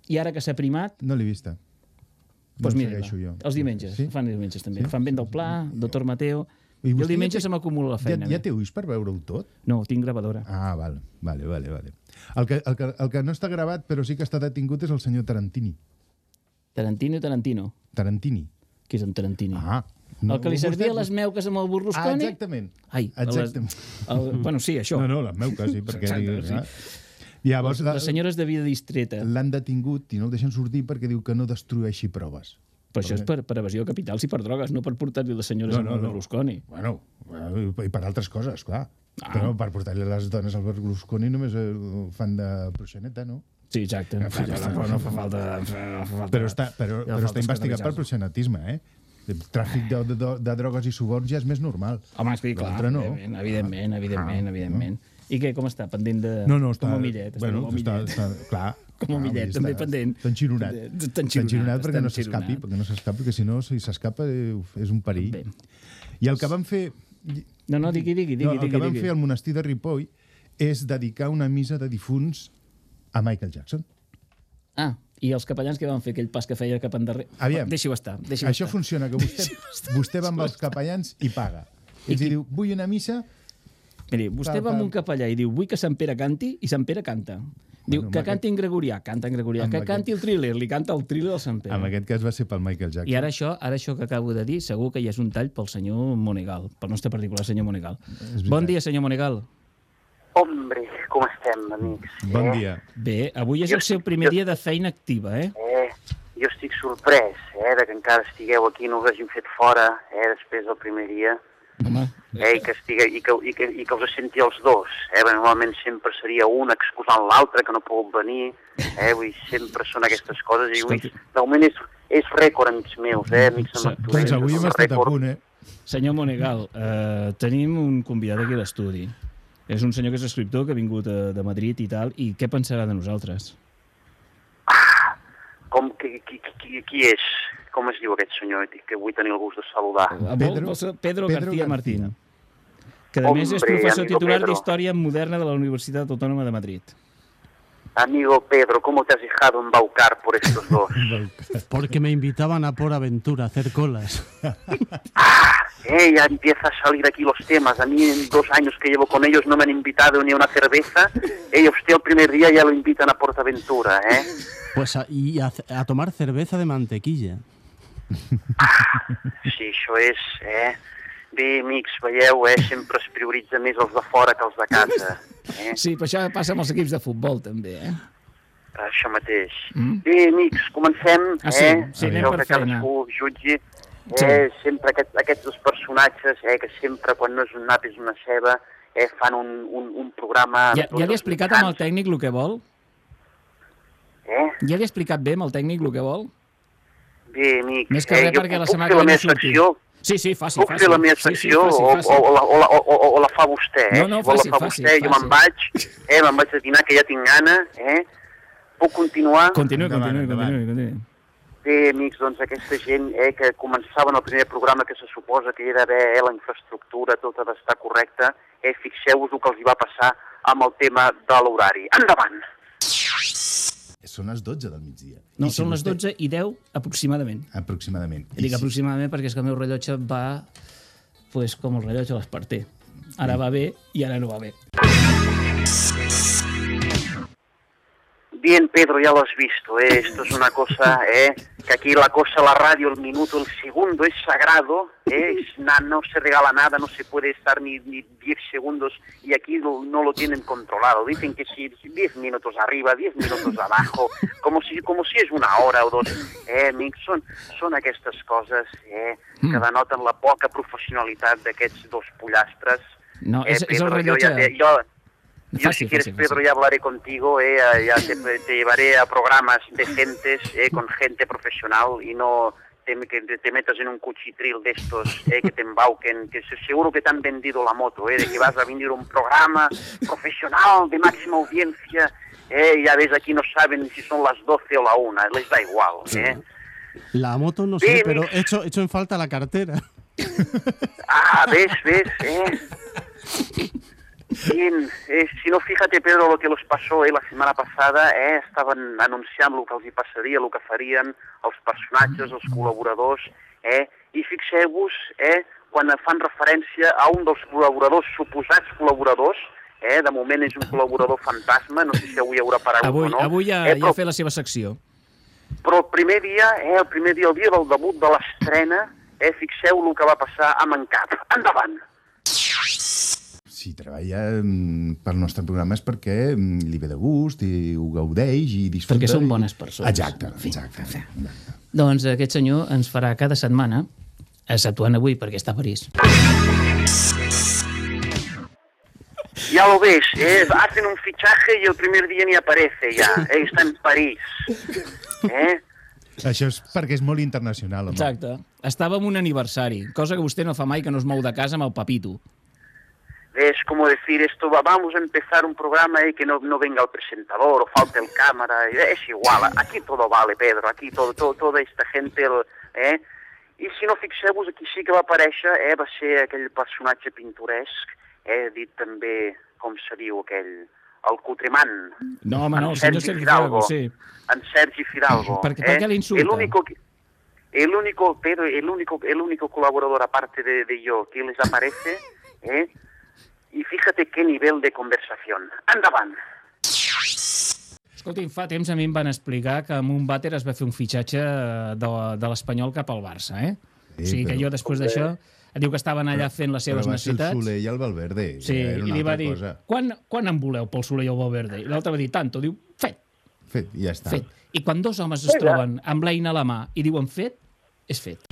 i ara que s'ha primat, No l'he vista. No Doncs em mira, segueixo jo. els diumenges, sí? fan diumenges també. Sí? Fan vent del pla, doctor Mateo... I, vostè el diumenge ja té- se m'acumula la feina. Ja, ja té ulls per veure-ho tot? No, tinc gravadora. Ah, val. Vale, vale, vale. El que, el, que, el que no està gravat, però sí que està detingut, és el senyor Tarantini. Tarantino i Tarantino. Tarantini. Qui és en Tarantini? Ah. el que li vostè- servia a les meuques amb el Ah, Berlusconi? exactament. Ai, a les- Exactament. el, bueno, sí, això. No, no, les meuques, sí, perquè... Exacte, sí. ah. Llavors, Les, les senyores de vida distreta. L'han detingut i no el deixen sortir perquè diu que no destrueixi proves. Però això és per, per evasió de capitals i per drogues, no per portar-li les senyores No, no, no. Berlusconi. Bueno, i per altres coses, clar. Ah. Però per portar-li les dones al Berlusconi només eh, fan de proxeneta, no? Sí, exacte. No fa, no, no fa falta... No fa falta Però està, però, no fa però està investigat per proxenetisme, eh? El tràfic de, de, de drogues i suborns ja és més normal. Home, és que, clar, no. evidentment, evidentment, evidentment, Ah, evidentment. I què, com està? Pendent de... No, no, està... Com un millet. Està bueno, com està, millet. està, clar. Com un millet, està- també pendent. Està Està enxironat, enxironat perquè no s'escapi, perquè no s'escapi, perquè si no, si s'escapa eh, és un perill. I el que van fer... No, no, digui, digui, digui, no, el digui, que van digui. fer al monestir de Ripoll és dedicar una missa de difunts a Michael Jackson. Ah, i els capellans que van fer aquell pas que feia cap endarrere? Aviam. Deixi-ho estar, deixi-ho Això estar. funciona, que vostè, vostè va amb els capellans i paga. I qui... diu, vull una missa... Miri, vostè va amb un capellà i diu vull que Sant Pere canti, i Sant Pere canta. Diu Bueno, que amb canti en gregorià, canta en gregorià. amb Que aquest- canti el thriller, li canta el thriller del Sant Pere. En aquest cas va ser pel Michael Jackson. I ara això, ara això que acabo de dir, segur que ja és un tall pel senyor Monegal, pel nostre particular senyor Monegal. Bon dia, senyor Monegal. Hombre, com estem, amics? Bon eh? dia. Bé, avui és el seu primer dia de feina activa, eh? Eh, jo estic sorprès, eh, de que encara estigueu aquí i no us hagin fet fora, eh, després del primer dia. Home, Eh, i, que estigue, i, que, i, que, I que us senti els dos. Eh? Normalment sempre seria un excusant l'altre, que no pogut venir. Eh? Vull dir, sempre són aquestes coses. I vull, de moment és, és rècord, amics meus, eh? amics de Martorell. Doncs avui hem estat a punt, eh? Senyor Monegal, eh, tenim un convidat aquí a l'estudi. És un senyor que és escriptor, que ha vingut eh, de Madrid i tal, i què pensarà de nosaltres? Com, qui, qui, qui, qui és? Com es diu aquest senyor que vull tenir el gust de saludar? Pedro, Pedro, Pedro García Martín. Que a més és Hombre, professor amigo titular Pedro. d'Història Moderna de la Universitat Autònoma de Madrid. Amigo Pedro, ¿cómo te has dejado embaucar por estos dos? Porque me invitaban a Por Aventura a hacer colas. Eh, ya empieza a salir aquí los temas. A mí en dos años que llevo con ellos no me han invitado ni a una cerveza. Eh, usted el primer día ya lo invitan a Portaventura, ¿eh? Pues a, y a, a tomar cerveza de mantequilla. Sí, això és, eh? Bé, amics, veieu, eh? Sempre es prioritza més els de fora que els de casa. Eh? Sí, però això passa amb els equips de futbol, també, eh? Això mateix. Mm. Bé, amics, comencem, Ah, sí? eh? Sí, anem per que feina. cadascú jutgi. Sí. Eh, Sempre aquest, aquests dos personatges, eh, que sempre, quan no és un nap, és una ceba, eh, fan un, un, un programa... Ja, ja li he explicat amb el tècnic el que vol? Eh? Ja li he explicat bé amb el tècnic el que vol? Bé, amics, Més que eh, res jo perquè la puc setmana fer que la ve no meva surti. secció? Sí, sí, faci, Puc faci. fer la meva Sí, sí, secció faci, o, faci. O, o, la, o, la, o, o, o la fa vostè, eh? No, no, faci, la fa faci, vostè, jo faci. me'n vaig, eh? Me'n vaig a dinar, que ja tinc gana, eh? Puc continuar? Continuï, continuï, continuï. Bé, amics, doncs aquesta gent eh, que començaven el primer programa que se suposa que hi ha d'haver eh, la infraestructura, tot ha d'estar correcte, eh, fixeu-vos el que els hi va passar amb el tema de l'horari. Endavant! Són les 12 del migdia. No, I si són les vostè- 12 i 10 aproximadament. Aproximadament. I dic aproximadament perquè és que el meu rellotge va pues, com el rellotge de l'Esparter. Ara va bé i ara no va bé. Bien, Pedro, ya lo has visto, ¿eh? esto es una cosa, ¿eh? que aquí la cosa, la radio, el minuto, el segundo es sagrado, ¿eh? Es na- no se regala nada, no se puede estar ni, ni 10 segundos y aquí lo- no lo tienen controlado. Dicen que si 10 minutos arriba, 10 minutos abajo, como si, como si es una hora o dos. Eh, amics, són, són aquestes coses eh, que denoten la poca professionalitat d'aquests dos pollastres. No, eh, és, és el Pedro, jo, rellotge... ja, jo, yo, Fácil, si quieres, fácil, Pedro, fácil. ya hablaré contigo, eh, ya te, te llevaré a programas decentes, eh, con gente profesional y no te, que te metas en un cuchitril de estos eh, que te embauquen, que se- seguro que te han vendido la moto, eh, de que vas a venir a un programa profesional de máxima audiencia, eh, ya ves, aquí no saben si son las 12 o la 1, les da igual. Eh. La moto no sé, pero he hecho, he hecho en falta la cartera. Ah, ves, ves, eh. Bien, eh, si no, fíjate, Pedro, lo que los pasó eh, la setmana passada, eh, estaven anunciant el que els hi passaria, el que farien, els personatges, els col·laboradors, eh, i fixeu-vos, eh, quan fan referència a un dels col·laboradors, suposats col·laboradors, eh, de moment és un col·laborador fantasma, no sé si avui haurà aparegut Avui, o no, avui ja, eh, ja però, ha fet la seva secció. però el primer dia, eh, el primer dia, el dia del debut de l'estrena, eh, fixeu el que va passar amb en Cap. Endavant! Si treballa mm, pel nostre programa és perquè mm, li ve de gust i ho gaudeix i disfruta. Perquè són bones persones. Exacte, En fi, exacte. Doncs aquest senyor ens farà cada setmana, exceptuant avui perquè està a París. Ya lo ves, eh, hacen un fichaje y el primer día ni aparece ya, eh, está en París. Eh? Això és perquè és molt internacional, home. Exacte. Estava en un aniversari, cosa que vostè no fa mai, que no es mou de casa amb el papito. Es como decir esto, va- vamos a empezar un programa y que no, no venga el presentador o falte el cámara, es igual, aquí todo vale, Pedro, aquí todo, todo, toda esta gente, eh? I si no fixeu-vos, aquí sí que va aparèixer, eh, va ser aquell personatge pintoresc, eh, dit també, com se diu aquell, el Cutrimán. No, home, no, el En senyor Sergi Fidalgo, sí. En Sergi Fidalgo. Per- per què l'insulta? El único, que- el único, Pedro, el único, el único colaborador aparte de, de yo que les aparece, ¿eh? Y fíjate qué nivel de conversación. Endavant. Escolti, fa temps a mi em van explicar que amb un vàter es va fer un fitxatge de, de l'Espanyol cap al Barça, eh? Sí, o sigui que però- jo després d'això... Diu que estaven allà fent les seves Però va ser el necessitats. Soler i el Valverde. Sí, era i li va dir, cosa. quan, quan en voleu pel Soler i el Valverde? I l'altre va dir, tanto. Diu, fet, Fet, i ja està. fet. I quan dos homes es troben amb l'eina a la mà i diuen fet, és fet.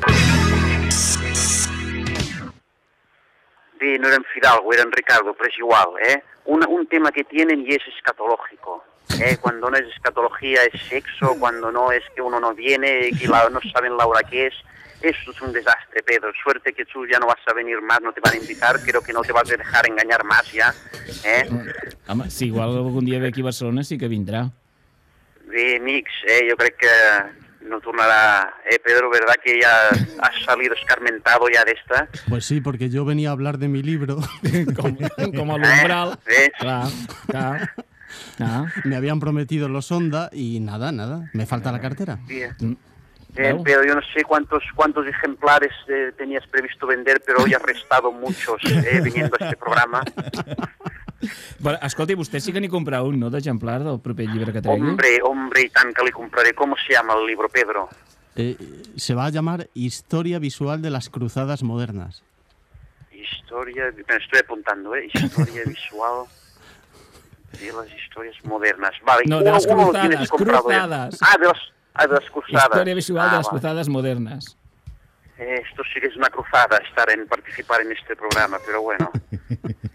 Sí, no era en Fidalgo, era en Ricardo, pero es igual, ¿eh? Un, un tema que tienen y es escatológico. ¿eh? Cuando no es escatología es sexo, cuando no es que uno no viene, que la- no saben la hora que es. Eso es un desastre, Pedro. Suerte que tú ya no vas a venir más, no te van a invitar, creo que no te vas a dejar engañar más ya. ¿eh? Home, si igual algun dia ve aquí a Barcelona sí que vindrà. Bé, amics, eh, jo crec que no tornará. Eh, Pedro, ¿verdad que ya has salido escarmentado ya de esta? Pues sí, porque yo venía a hablar de mi libro. com, com a l'umbral. ¿Ves? Clar, clar. Ah. Me habían prometido los Honda y nada, nada. Me falta la cartera. Bien. Mm. Eh, Veu? Pedro, yo no sé cuántos cuántos ejemplares eh, tenías previsto vender, pero hoy has restado muchos eh, viniendo a este programa. Però, escolti, vostè sí que n'hi comprarà un, no?, d'exemplar del proper llibre que tregui. Hombre, hombre, y tan que le compraré. ¿Cómo se llama el libro, Pedro? Eh, se va a llamar Historia Visual de las Cruzadas Modernas. Historia, me estoy apuntando, ¿eh? Historia visual de las historias modernas. Vale, No, de las uno cruzadas, ¿eh? cruzadas. Ah, de las, ah, de las cruzadas. Història visual Ah, de les vale. cruzades modernes. Eh, esto sí que es una cruzada estar en participar en este programa, pero bueno.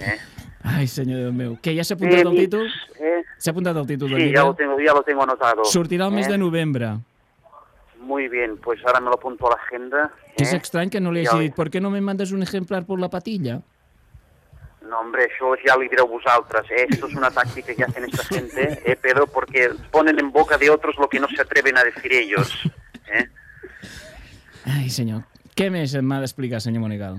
Ai, senyor Déu meu. Què, ja s'ha apuntat el amics, títol? Eh, S'ha apuntat el títol del sí, llibre? ya lo tengo, ya lo tengo anotado. Sortirà el mes Eh, de novembre. Muy bien, pues ahora me lo apunto a la agenda. És eh. estrany que no Ja hagi dit ¿por qué no me mandas un ejemplar por la patilla? No, hombre, això ja li direu vosaltres. Eh? Esto es una táctica que hacen esta gente, eh, Pedro, porque ponen en boca de otros lo que no se atreven a decir ellos. Eh? Ai, senyor. Què més m'ha d'explicar, senyor Monegal?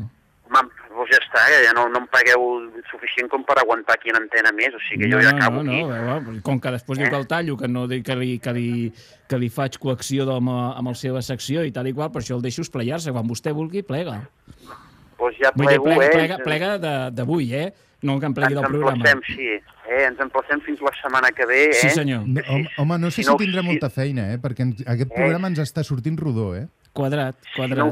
Mam, pues ja està, eh? ja no, no em pagueu suficient com per aguantar aquí en antena més, o sigui que jo ja acabo no, aquí. no, no, no, com que després diu Eh? que el tallo, que, no, que, li, que, li, que li faig coacció amb, amb la seva secció i tal i qual, per això el deixo esplayar-se. Quan vostè vulgui, plega. Pues ja Vull dir, plego, plega, eh? plega, plega de- d'avui, eh? No que em plegui ens del programa. emplacem, sí. Eh? Ens emplacem fins la setmana que ve, eh? Sí, senyor. No, home, home, no sé si si, no- tindrà si- molta feina, eh? perquè ens, aquest programa ens està sortint rodó, eh? Quadrat, Si no,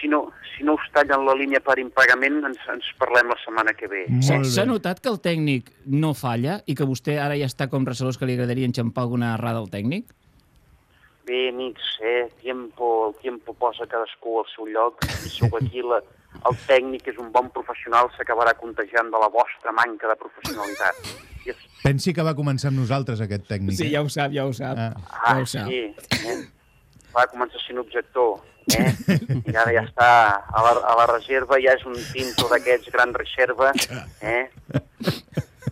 si, no, si no us tallen la línia per impagament, ens, ens parlem la setmana que ve. S'ha notat que el tècnic no falla i que vostè ara ja està com recelós que li agradaria enxampar alguna errada al tècnic? Bé, amics, eh, tiempo, el tiempo posa cadascú al seu lloc. I sóc aquí, la, el tècnic és un bon professional, s'acabarà contagiant de la vostra manca de professionalitat. És, Pensi que va començar amb nosaltres, aquest tècnic. Sí, eh? ja ho sap, ja ho sap. Ah. ah, ja ho sap. sí, eh? va començar sent objector, eh? I ara ja està a la, a la reserva, ja és un tinto d'aquests gran reserva, eh?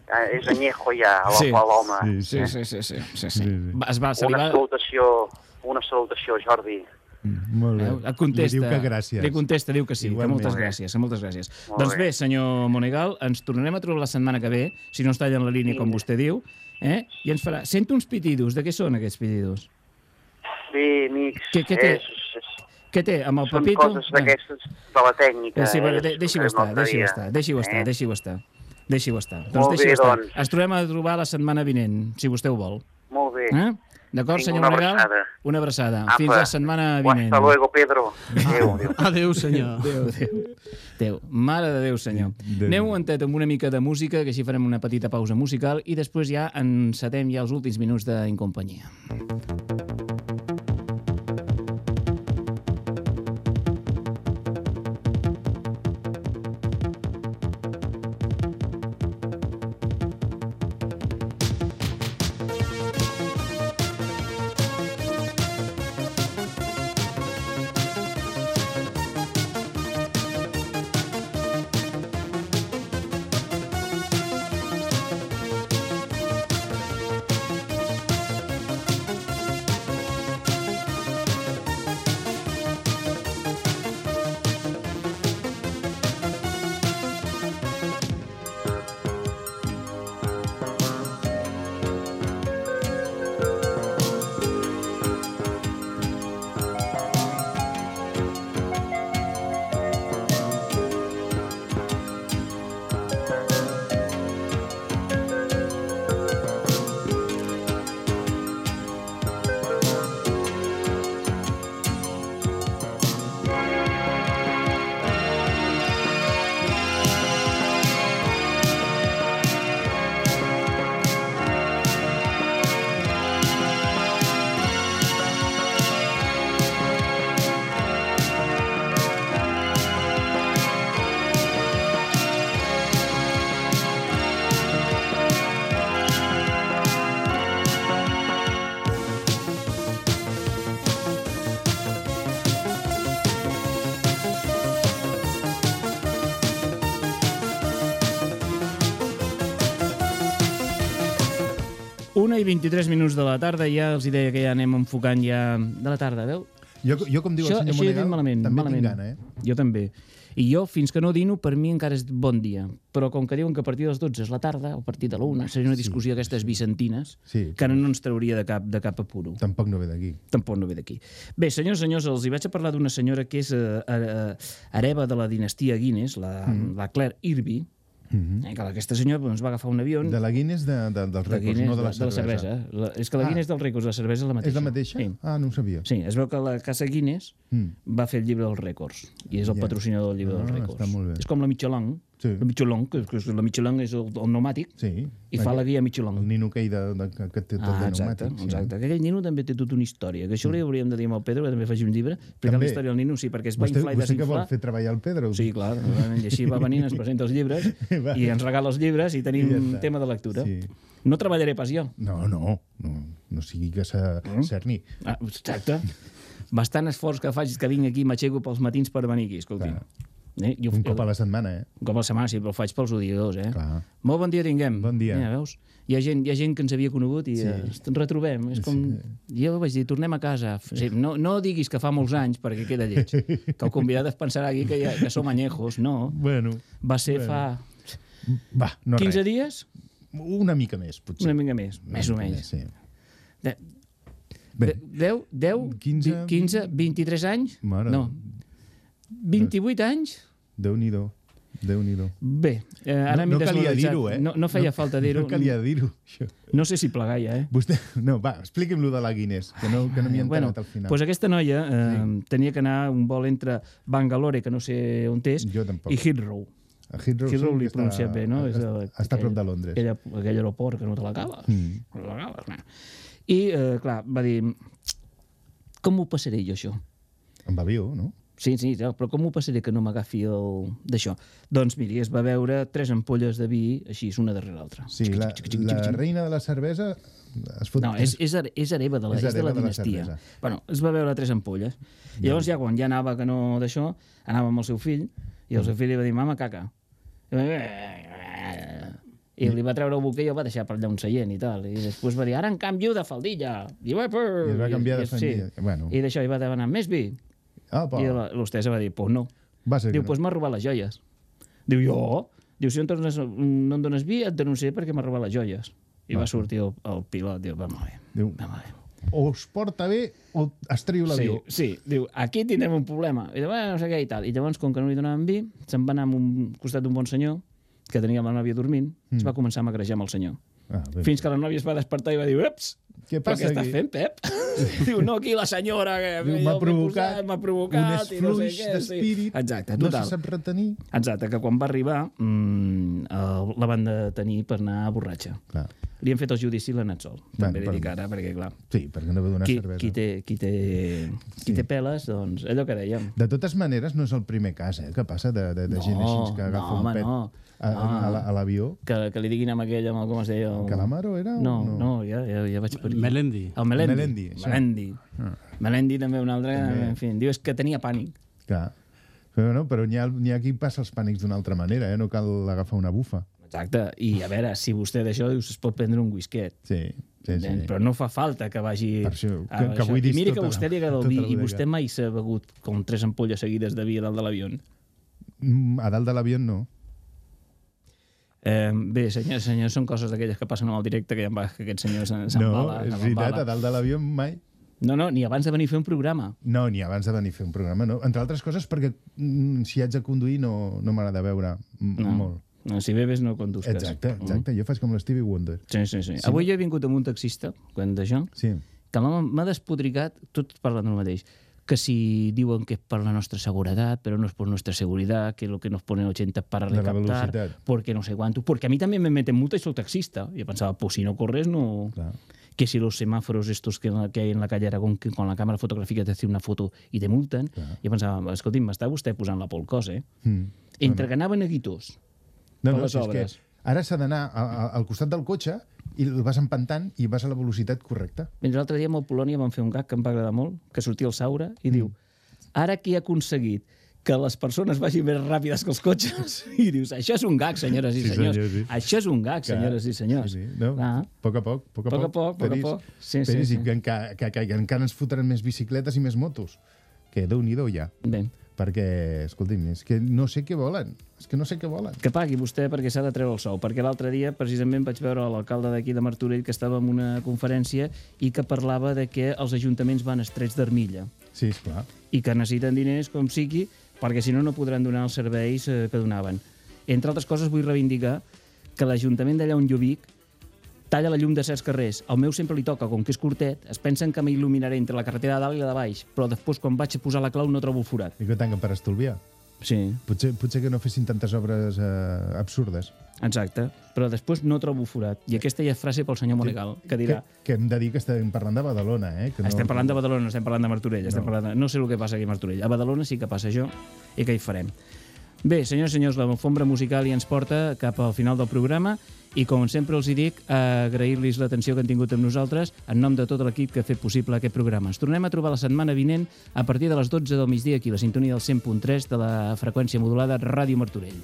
Ja és añejo ja, a Sí. l'home. Sí, sí, sí, sí, sí, sí, sí. Va, Es va, se li Una va... salutació, una salutació, Jordi. Molt bé. Et contesta. Li diu que gràcies. Li contesta, diu que sí, Igualment. que moltes gràcies, que moltes gràcies. Molt doncs bé. senyor Monegal, ens tornarem a trobar la setmana que ve, si no està allà en la línia, com vostè diu, eh? i ens farà... Sento uns pitidos, de què són aquests pitidos? Bé, amics, Què- què té? és, és, Què té, amb el són papito? coses d'aquestes de la tècnica. Eh, sí, però eh, de, deixi-ho estar, deixi-ho estar, deixi-ho estar, eh? deixi-ho estar. Deixi-ho estar. Molt Doncs bé, deixi-ho estar. doncs. Ens trobem a trobar la setmana vinent, si vostè ho vol. Molt bé. Eh? D'acord, senyor una abraçada. Una abraçada. Apa. Fins la setmana vinent. Hasta luego, Pedro. Adéu, adéu. Adéu, senyor. Adéu, adéu. Adéu. Mare de Déu, senyor. Anem un entet amb una mica de música, que així farem una petita pausa musical, i després ja encetem ja els últims minuts d'Incompanyia. I 23 minuts de la tarda, ja els deia que ja anem enfocant ja de la tarda, veu? Jo, jo com diu Això, el senyor Monegal, malament, també malament. tinc gana, eh? Jo també. I jo, fins que no dino, per mi encara és bon dia. Però com que diuen que a partir de les 12 és la tarda, o a partir de la 1, seria una discussió d'aquestes vicentines, Sí, que ara no ens trauria de cap, de cap apuro. Tampoc no ve d'aquí. Tampoc no ve d'aquí. Bé, senyors, senyors, els hi vaig a parlar d'una senyora que és eh, eh, hereva de la dinastia Guinness, la, Mhm. la Claire Irby, Mm eh, que aquesta senyora doncs, va agafar un avió... De la Guinness de, de, dels de Guinness, no de la de la cervesa. cervesa. La, és que la Ah. Guinness dels rècords, la cervesa és la mateixa. És la mateixa? Sí. Ah, no ho sabia. Sí, es veu que la casa Guinness Mm. va fer el llibre dels rècords i és el Ja. patrocinador del llibre dels Ah, està molt bé. És com la Michelin. Sí. La Michelin, que, que la Michelin és el, el pneumàtic Sí. i fa la guia Michelin. El nino aquell de, de, que té tot Ah, de exacte, pneumàtics. exacte. Que aquell nino també té tota una història, que això li hauríem de dir amb el Pedro, que també faci un llibre, explicant la història del nino, sí, perquè es va Vostè, inflar i vostè que vol desinflar. fer treballar el Pedro? Sí, clar, i així va venint, ens presenta els llibres i ens regala els llibres i tenim I ja un tema de lectura. Sí. No treballaré pas jo. No, no, no, no sigui que se Mm. cerni. Ah, exacte. Bastant esforç que faig que vinc aquí, m'aixeco pels matins per venir aquí, escolti. Eh? Jo, Un cop a la setmana, eh? Un cop a la setmana, sí, però ho faig pels odiadors, eh? Clar. Molt bon dia tinguem. Bon dia. Ja, veus? Hi ha, gent, hi ha gent que ens havia conegut i Sí. eh, ens retrobem. És com... Sí. Jo vaig dir, tornem a casa. Sí, no, no diguis que fa molts anys, perquè queda lleig. Que el convidat es pensarà aquí que, ja, que som anyejos. No. Bueno. Va ser bueno. fa Va, no 15 res. dies? Una mica més, potser. Una mica més, més o menys. Sí. De, Bé. 10, 10, 15, 15, 23 anys? Mare No. 28 anys? Déu-n'hi-do. Déu-n'hi-do. Bé, eh, ara no, m'he no calia dir-ho, eh? No, no feia falta dir-ho. No calia dir-ho, això. No sé si plegar ja, eh? Vostè... No, va, expliqui'm lo de la Guinness, que no, que no m'hi he bueno, al final. pues aquesta noia eh, sí. tenia que anar un vol entre Bangalore, que no sé on és, i Heathrow. A Heathrow, Heathrow li està- pronunciat bé, no? És el, està a prop de Londres. Aquell, aquell aeroport que no te l'acabes. Mm. No te l'acabes, no. I, eh, clar, va dir, com ho passaré jo, això? Amb avió, no? Sí, sí, però com ho passaré que no m'agafi el... d'això? Doncs miri, es va veure tres ampolles de vi, així, una darrere l'altra. Sí, la, la reina de la cervesa es fot... No, és, és, és hereva de la, És és de la hereva de la dinastia. cervesa. bueno, es va veure tres ampolles. I llavors ja quan ja anava que no d'això, anava amb el seu fill, i el seu fill li va dir, mama, caca. I va dir, I li va treure el buquer i el va deixar per allà un seient i tal. I després va dir, ara en canvio de faldilla. I, va, I es va canviar de faldilla. Bueno. I d'això i va demanar més vi. Apa. I la- l'hostessa va dir, pues no. Va ser Diu, no. pues m'ha robat les joies. Diu, jo? Diu, si no, dones, no em dones vi, et denunciaré perquè m'ha robat les joies. I va sortir el, el pilot, diu, va molt bé. Diu, o es porta bé o es treu l'avió. Sí, sí, diu, aquí tindrem un problema. I bueno, no sé què i tal. I llavors, com que no li donaven vi, se'n va anar a un costat d'un bon senyor, que tenia la nòvia dormint, mm. es va començar a magrejar amb el senyor. Ah, bé. Fins que la nòvia es va despertar i va dir, ups, Què però passa què estàs aquí?" fent, Pep? diu, no, aquí la senyora que m'ha provocat m'ha provocat, un i no sé esfluix d'espírit, Sí. Exacte, no total. se sap retenir. Exacte, que quan va arribar mm, el, la van detenir per anar a borratxa. Clar. Li han fet el judici i l'ha anat sol. Bueno, També li per- dic ara, perquè clar... Sí, perquè no va donar qui, cervesa. Qui té, qui té, qui té peles, doncs, allò que dèiem. De totes maneres, no és el primer cas, eh, que passa de, de, de gent No, així que agafa no, un home, pet no. a, a, la- a l'avió. Que, que li diguin amb aquell, amb el, com es deia? El... Calamaro era o No, no? no, ja, ja, ja vaig per aquí. Melendi. El Melendi. Melendi, això. Melendi. Ah. Melendi també un altre, També. en fi, diu és que tenia pànic. Clar. Però, no, però n'hi ha, ha qui passa els pànics d'una altra manera, eh? no cal agafar una bufa. Exacte, i a veure, si vostè d'això dius es pot prendre un whisket. Sí, sí, sí. Però no fa falta que vagi... Per això, a que- que buidis I miri que tota a vostè li agrada el tota vi la i vostè mai s'ha begut com tres ampolles seguides de vi a dalt de l'avió. Mm, A dalt de l'avió no. Eh, bé, senyors, senyors, són coses d'aquelles que passen en el directe que ja em va, que aquest senyor se'n No, és se veritat, a dalt de l'avió mai. No, no, ni abans de venir a fer un programa. No, ni abans de venir a fer un programa, no. Entre altres coses perquè mm, si haig de conduir no, no m'agrada veure mm, No. molt. No, si bebes no condusques. Exacte, exacte. Jo faig com l'Stevie Wonder. Sí, sí, sí. Sí. Avui jo he vingut amb un taxista, quan d'això, sí. que m'ha despodricat, tot parlant del mateix, que si diuen que es per la nostra seguridad, pero no es por nuestra seguridad, que lo que nos ponen 80 para la recaptar, porque no sé cuánto, porque a mí también me meten multa y soy taxista. Y yo pensaba, pues si no corres, no... Que si los semáforos estos que, que hay en la calle Aragón, que con la cámara fotográfica te hacen una foto i te multen, jo pensava, escolti'm, m'està vostè posant la por al cos, eh? Mm. Entre que anaven a guitós, No, per no, les si és que obres. Ara s'ha d'anar al costat del cotxe i el vas empantant i vas a la velocitat correcta. L'altre dia amb el Polònia vam fer un gag que em va agradar molt, que sortia el Saura i diu ara qui ha aconseguit que les persones vagin més ràpides que els cotxes? I dius, això és un gag, senyores i Sí, senyors. senyor, sí. Això és un gag, senyores i senyors. Sí, sí. No, Ah. poc a poc, poc a Poc a poc. poc, poc a poc. Sí, sí, sí. que, que, que, que, encara ens fotran més bicicletes i més motos. Que déu-n'hi-do ja. Bé. Perquè, escolti'm, és que no sé què volen. És que no sé què volen. Que pagui vostè perquè s'ha de treure el sou. Perquè l'altre dia, precisament, vaig veure l'alcalde d'aquí de Martorell que estava en una conferència i que parlava de que els ajuntaments van estrets d'armilla. Sí, esclar. i que necessiten diners com sigui perquè si no no podran donar els serveis eh, que donaven. Entre altres coses vull reivindicar que l'Ajuntament d'allà on jo vic talla la llum de certs carrers. Al meu sempre li toca, com que és curtet, es pensen que m'il·luminaré entre la carretera de dalt i la de baix, però després quan vaig a posar la clau no trobo el forat. I que tanquen per estolviar. Sí. Potser, potser que no fessin tantes obres eh, absurdes. Exacte, però després no trobo forat. I aquesta ja és frase pel senyor Monegal, que dirà Que, que hem de dir que estem parlant de Badalona, eh? Que no, estem parlant de Badalona, estem parlant de Martorell. Estem No. parlant de... No sé el que passa aquí a Martorell. A Badalona sí que passa això i què hi farem. Bé, senyors i senyors, la alfombra musical ja ens porta cap al final del programa i, com sempre els hi dic, agrair-los l'atenció que han tingut amb nosaltres en nom de tot l'equip que ha fet possible aquest programa. Ens tornem a trobar la setmana vinent a partir de les 12 del migdia aquí a la sintonia del 100.3 de la freqüència modulada Ràdio Martorell.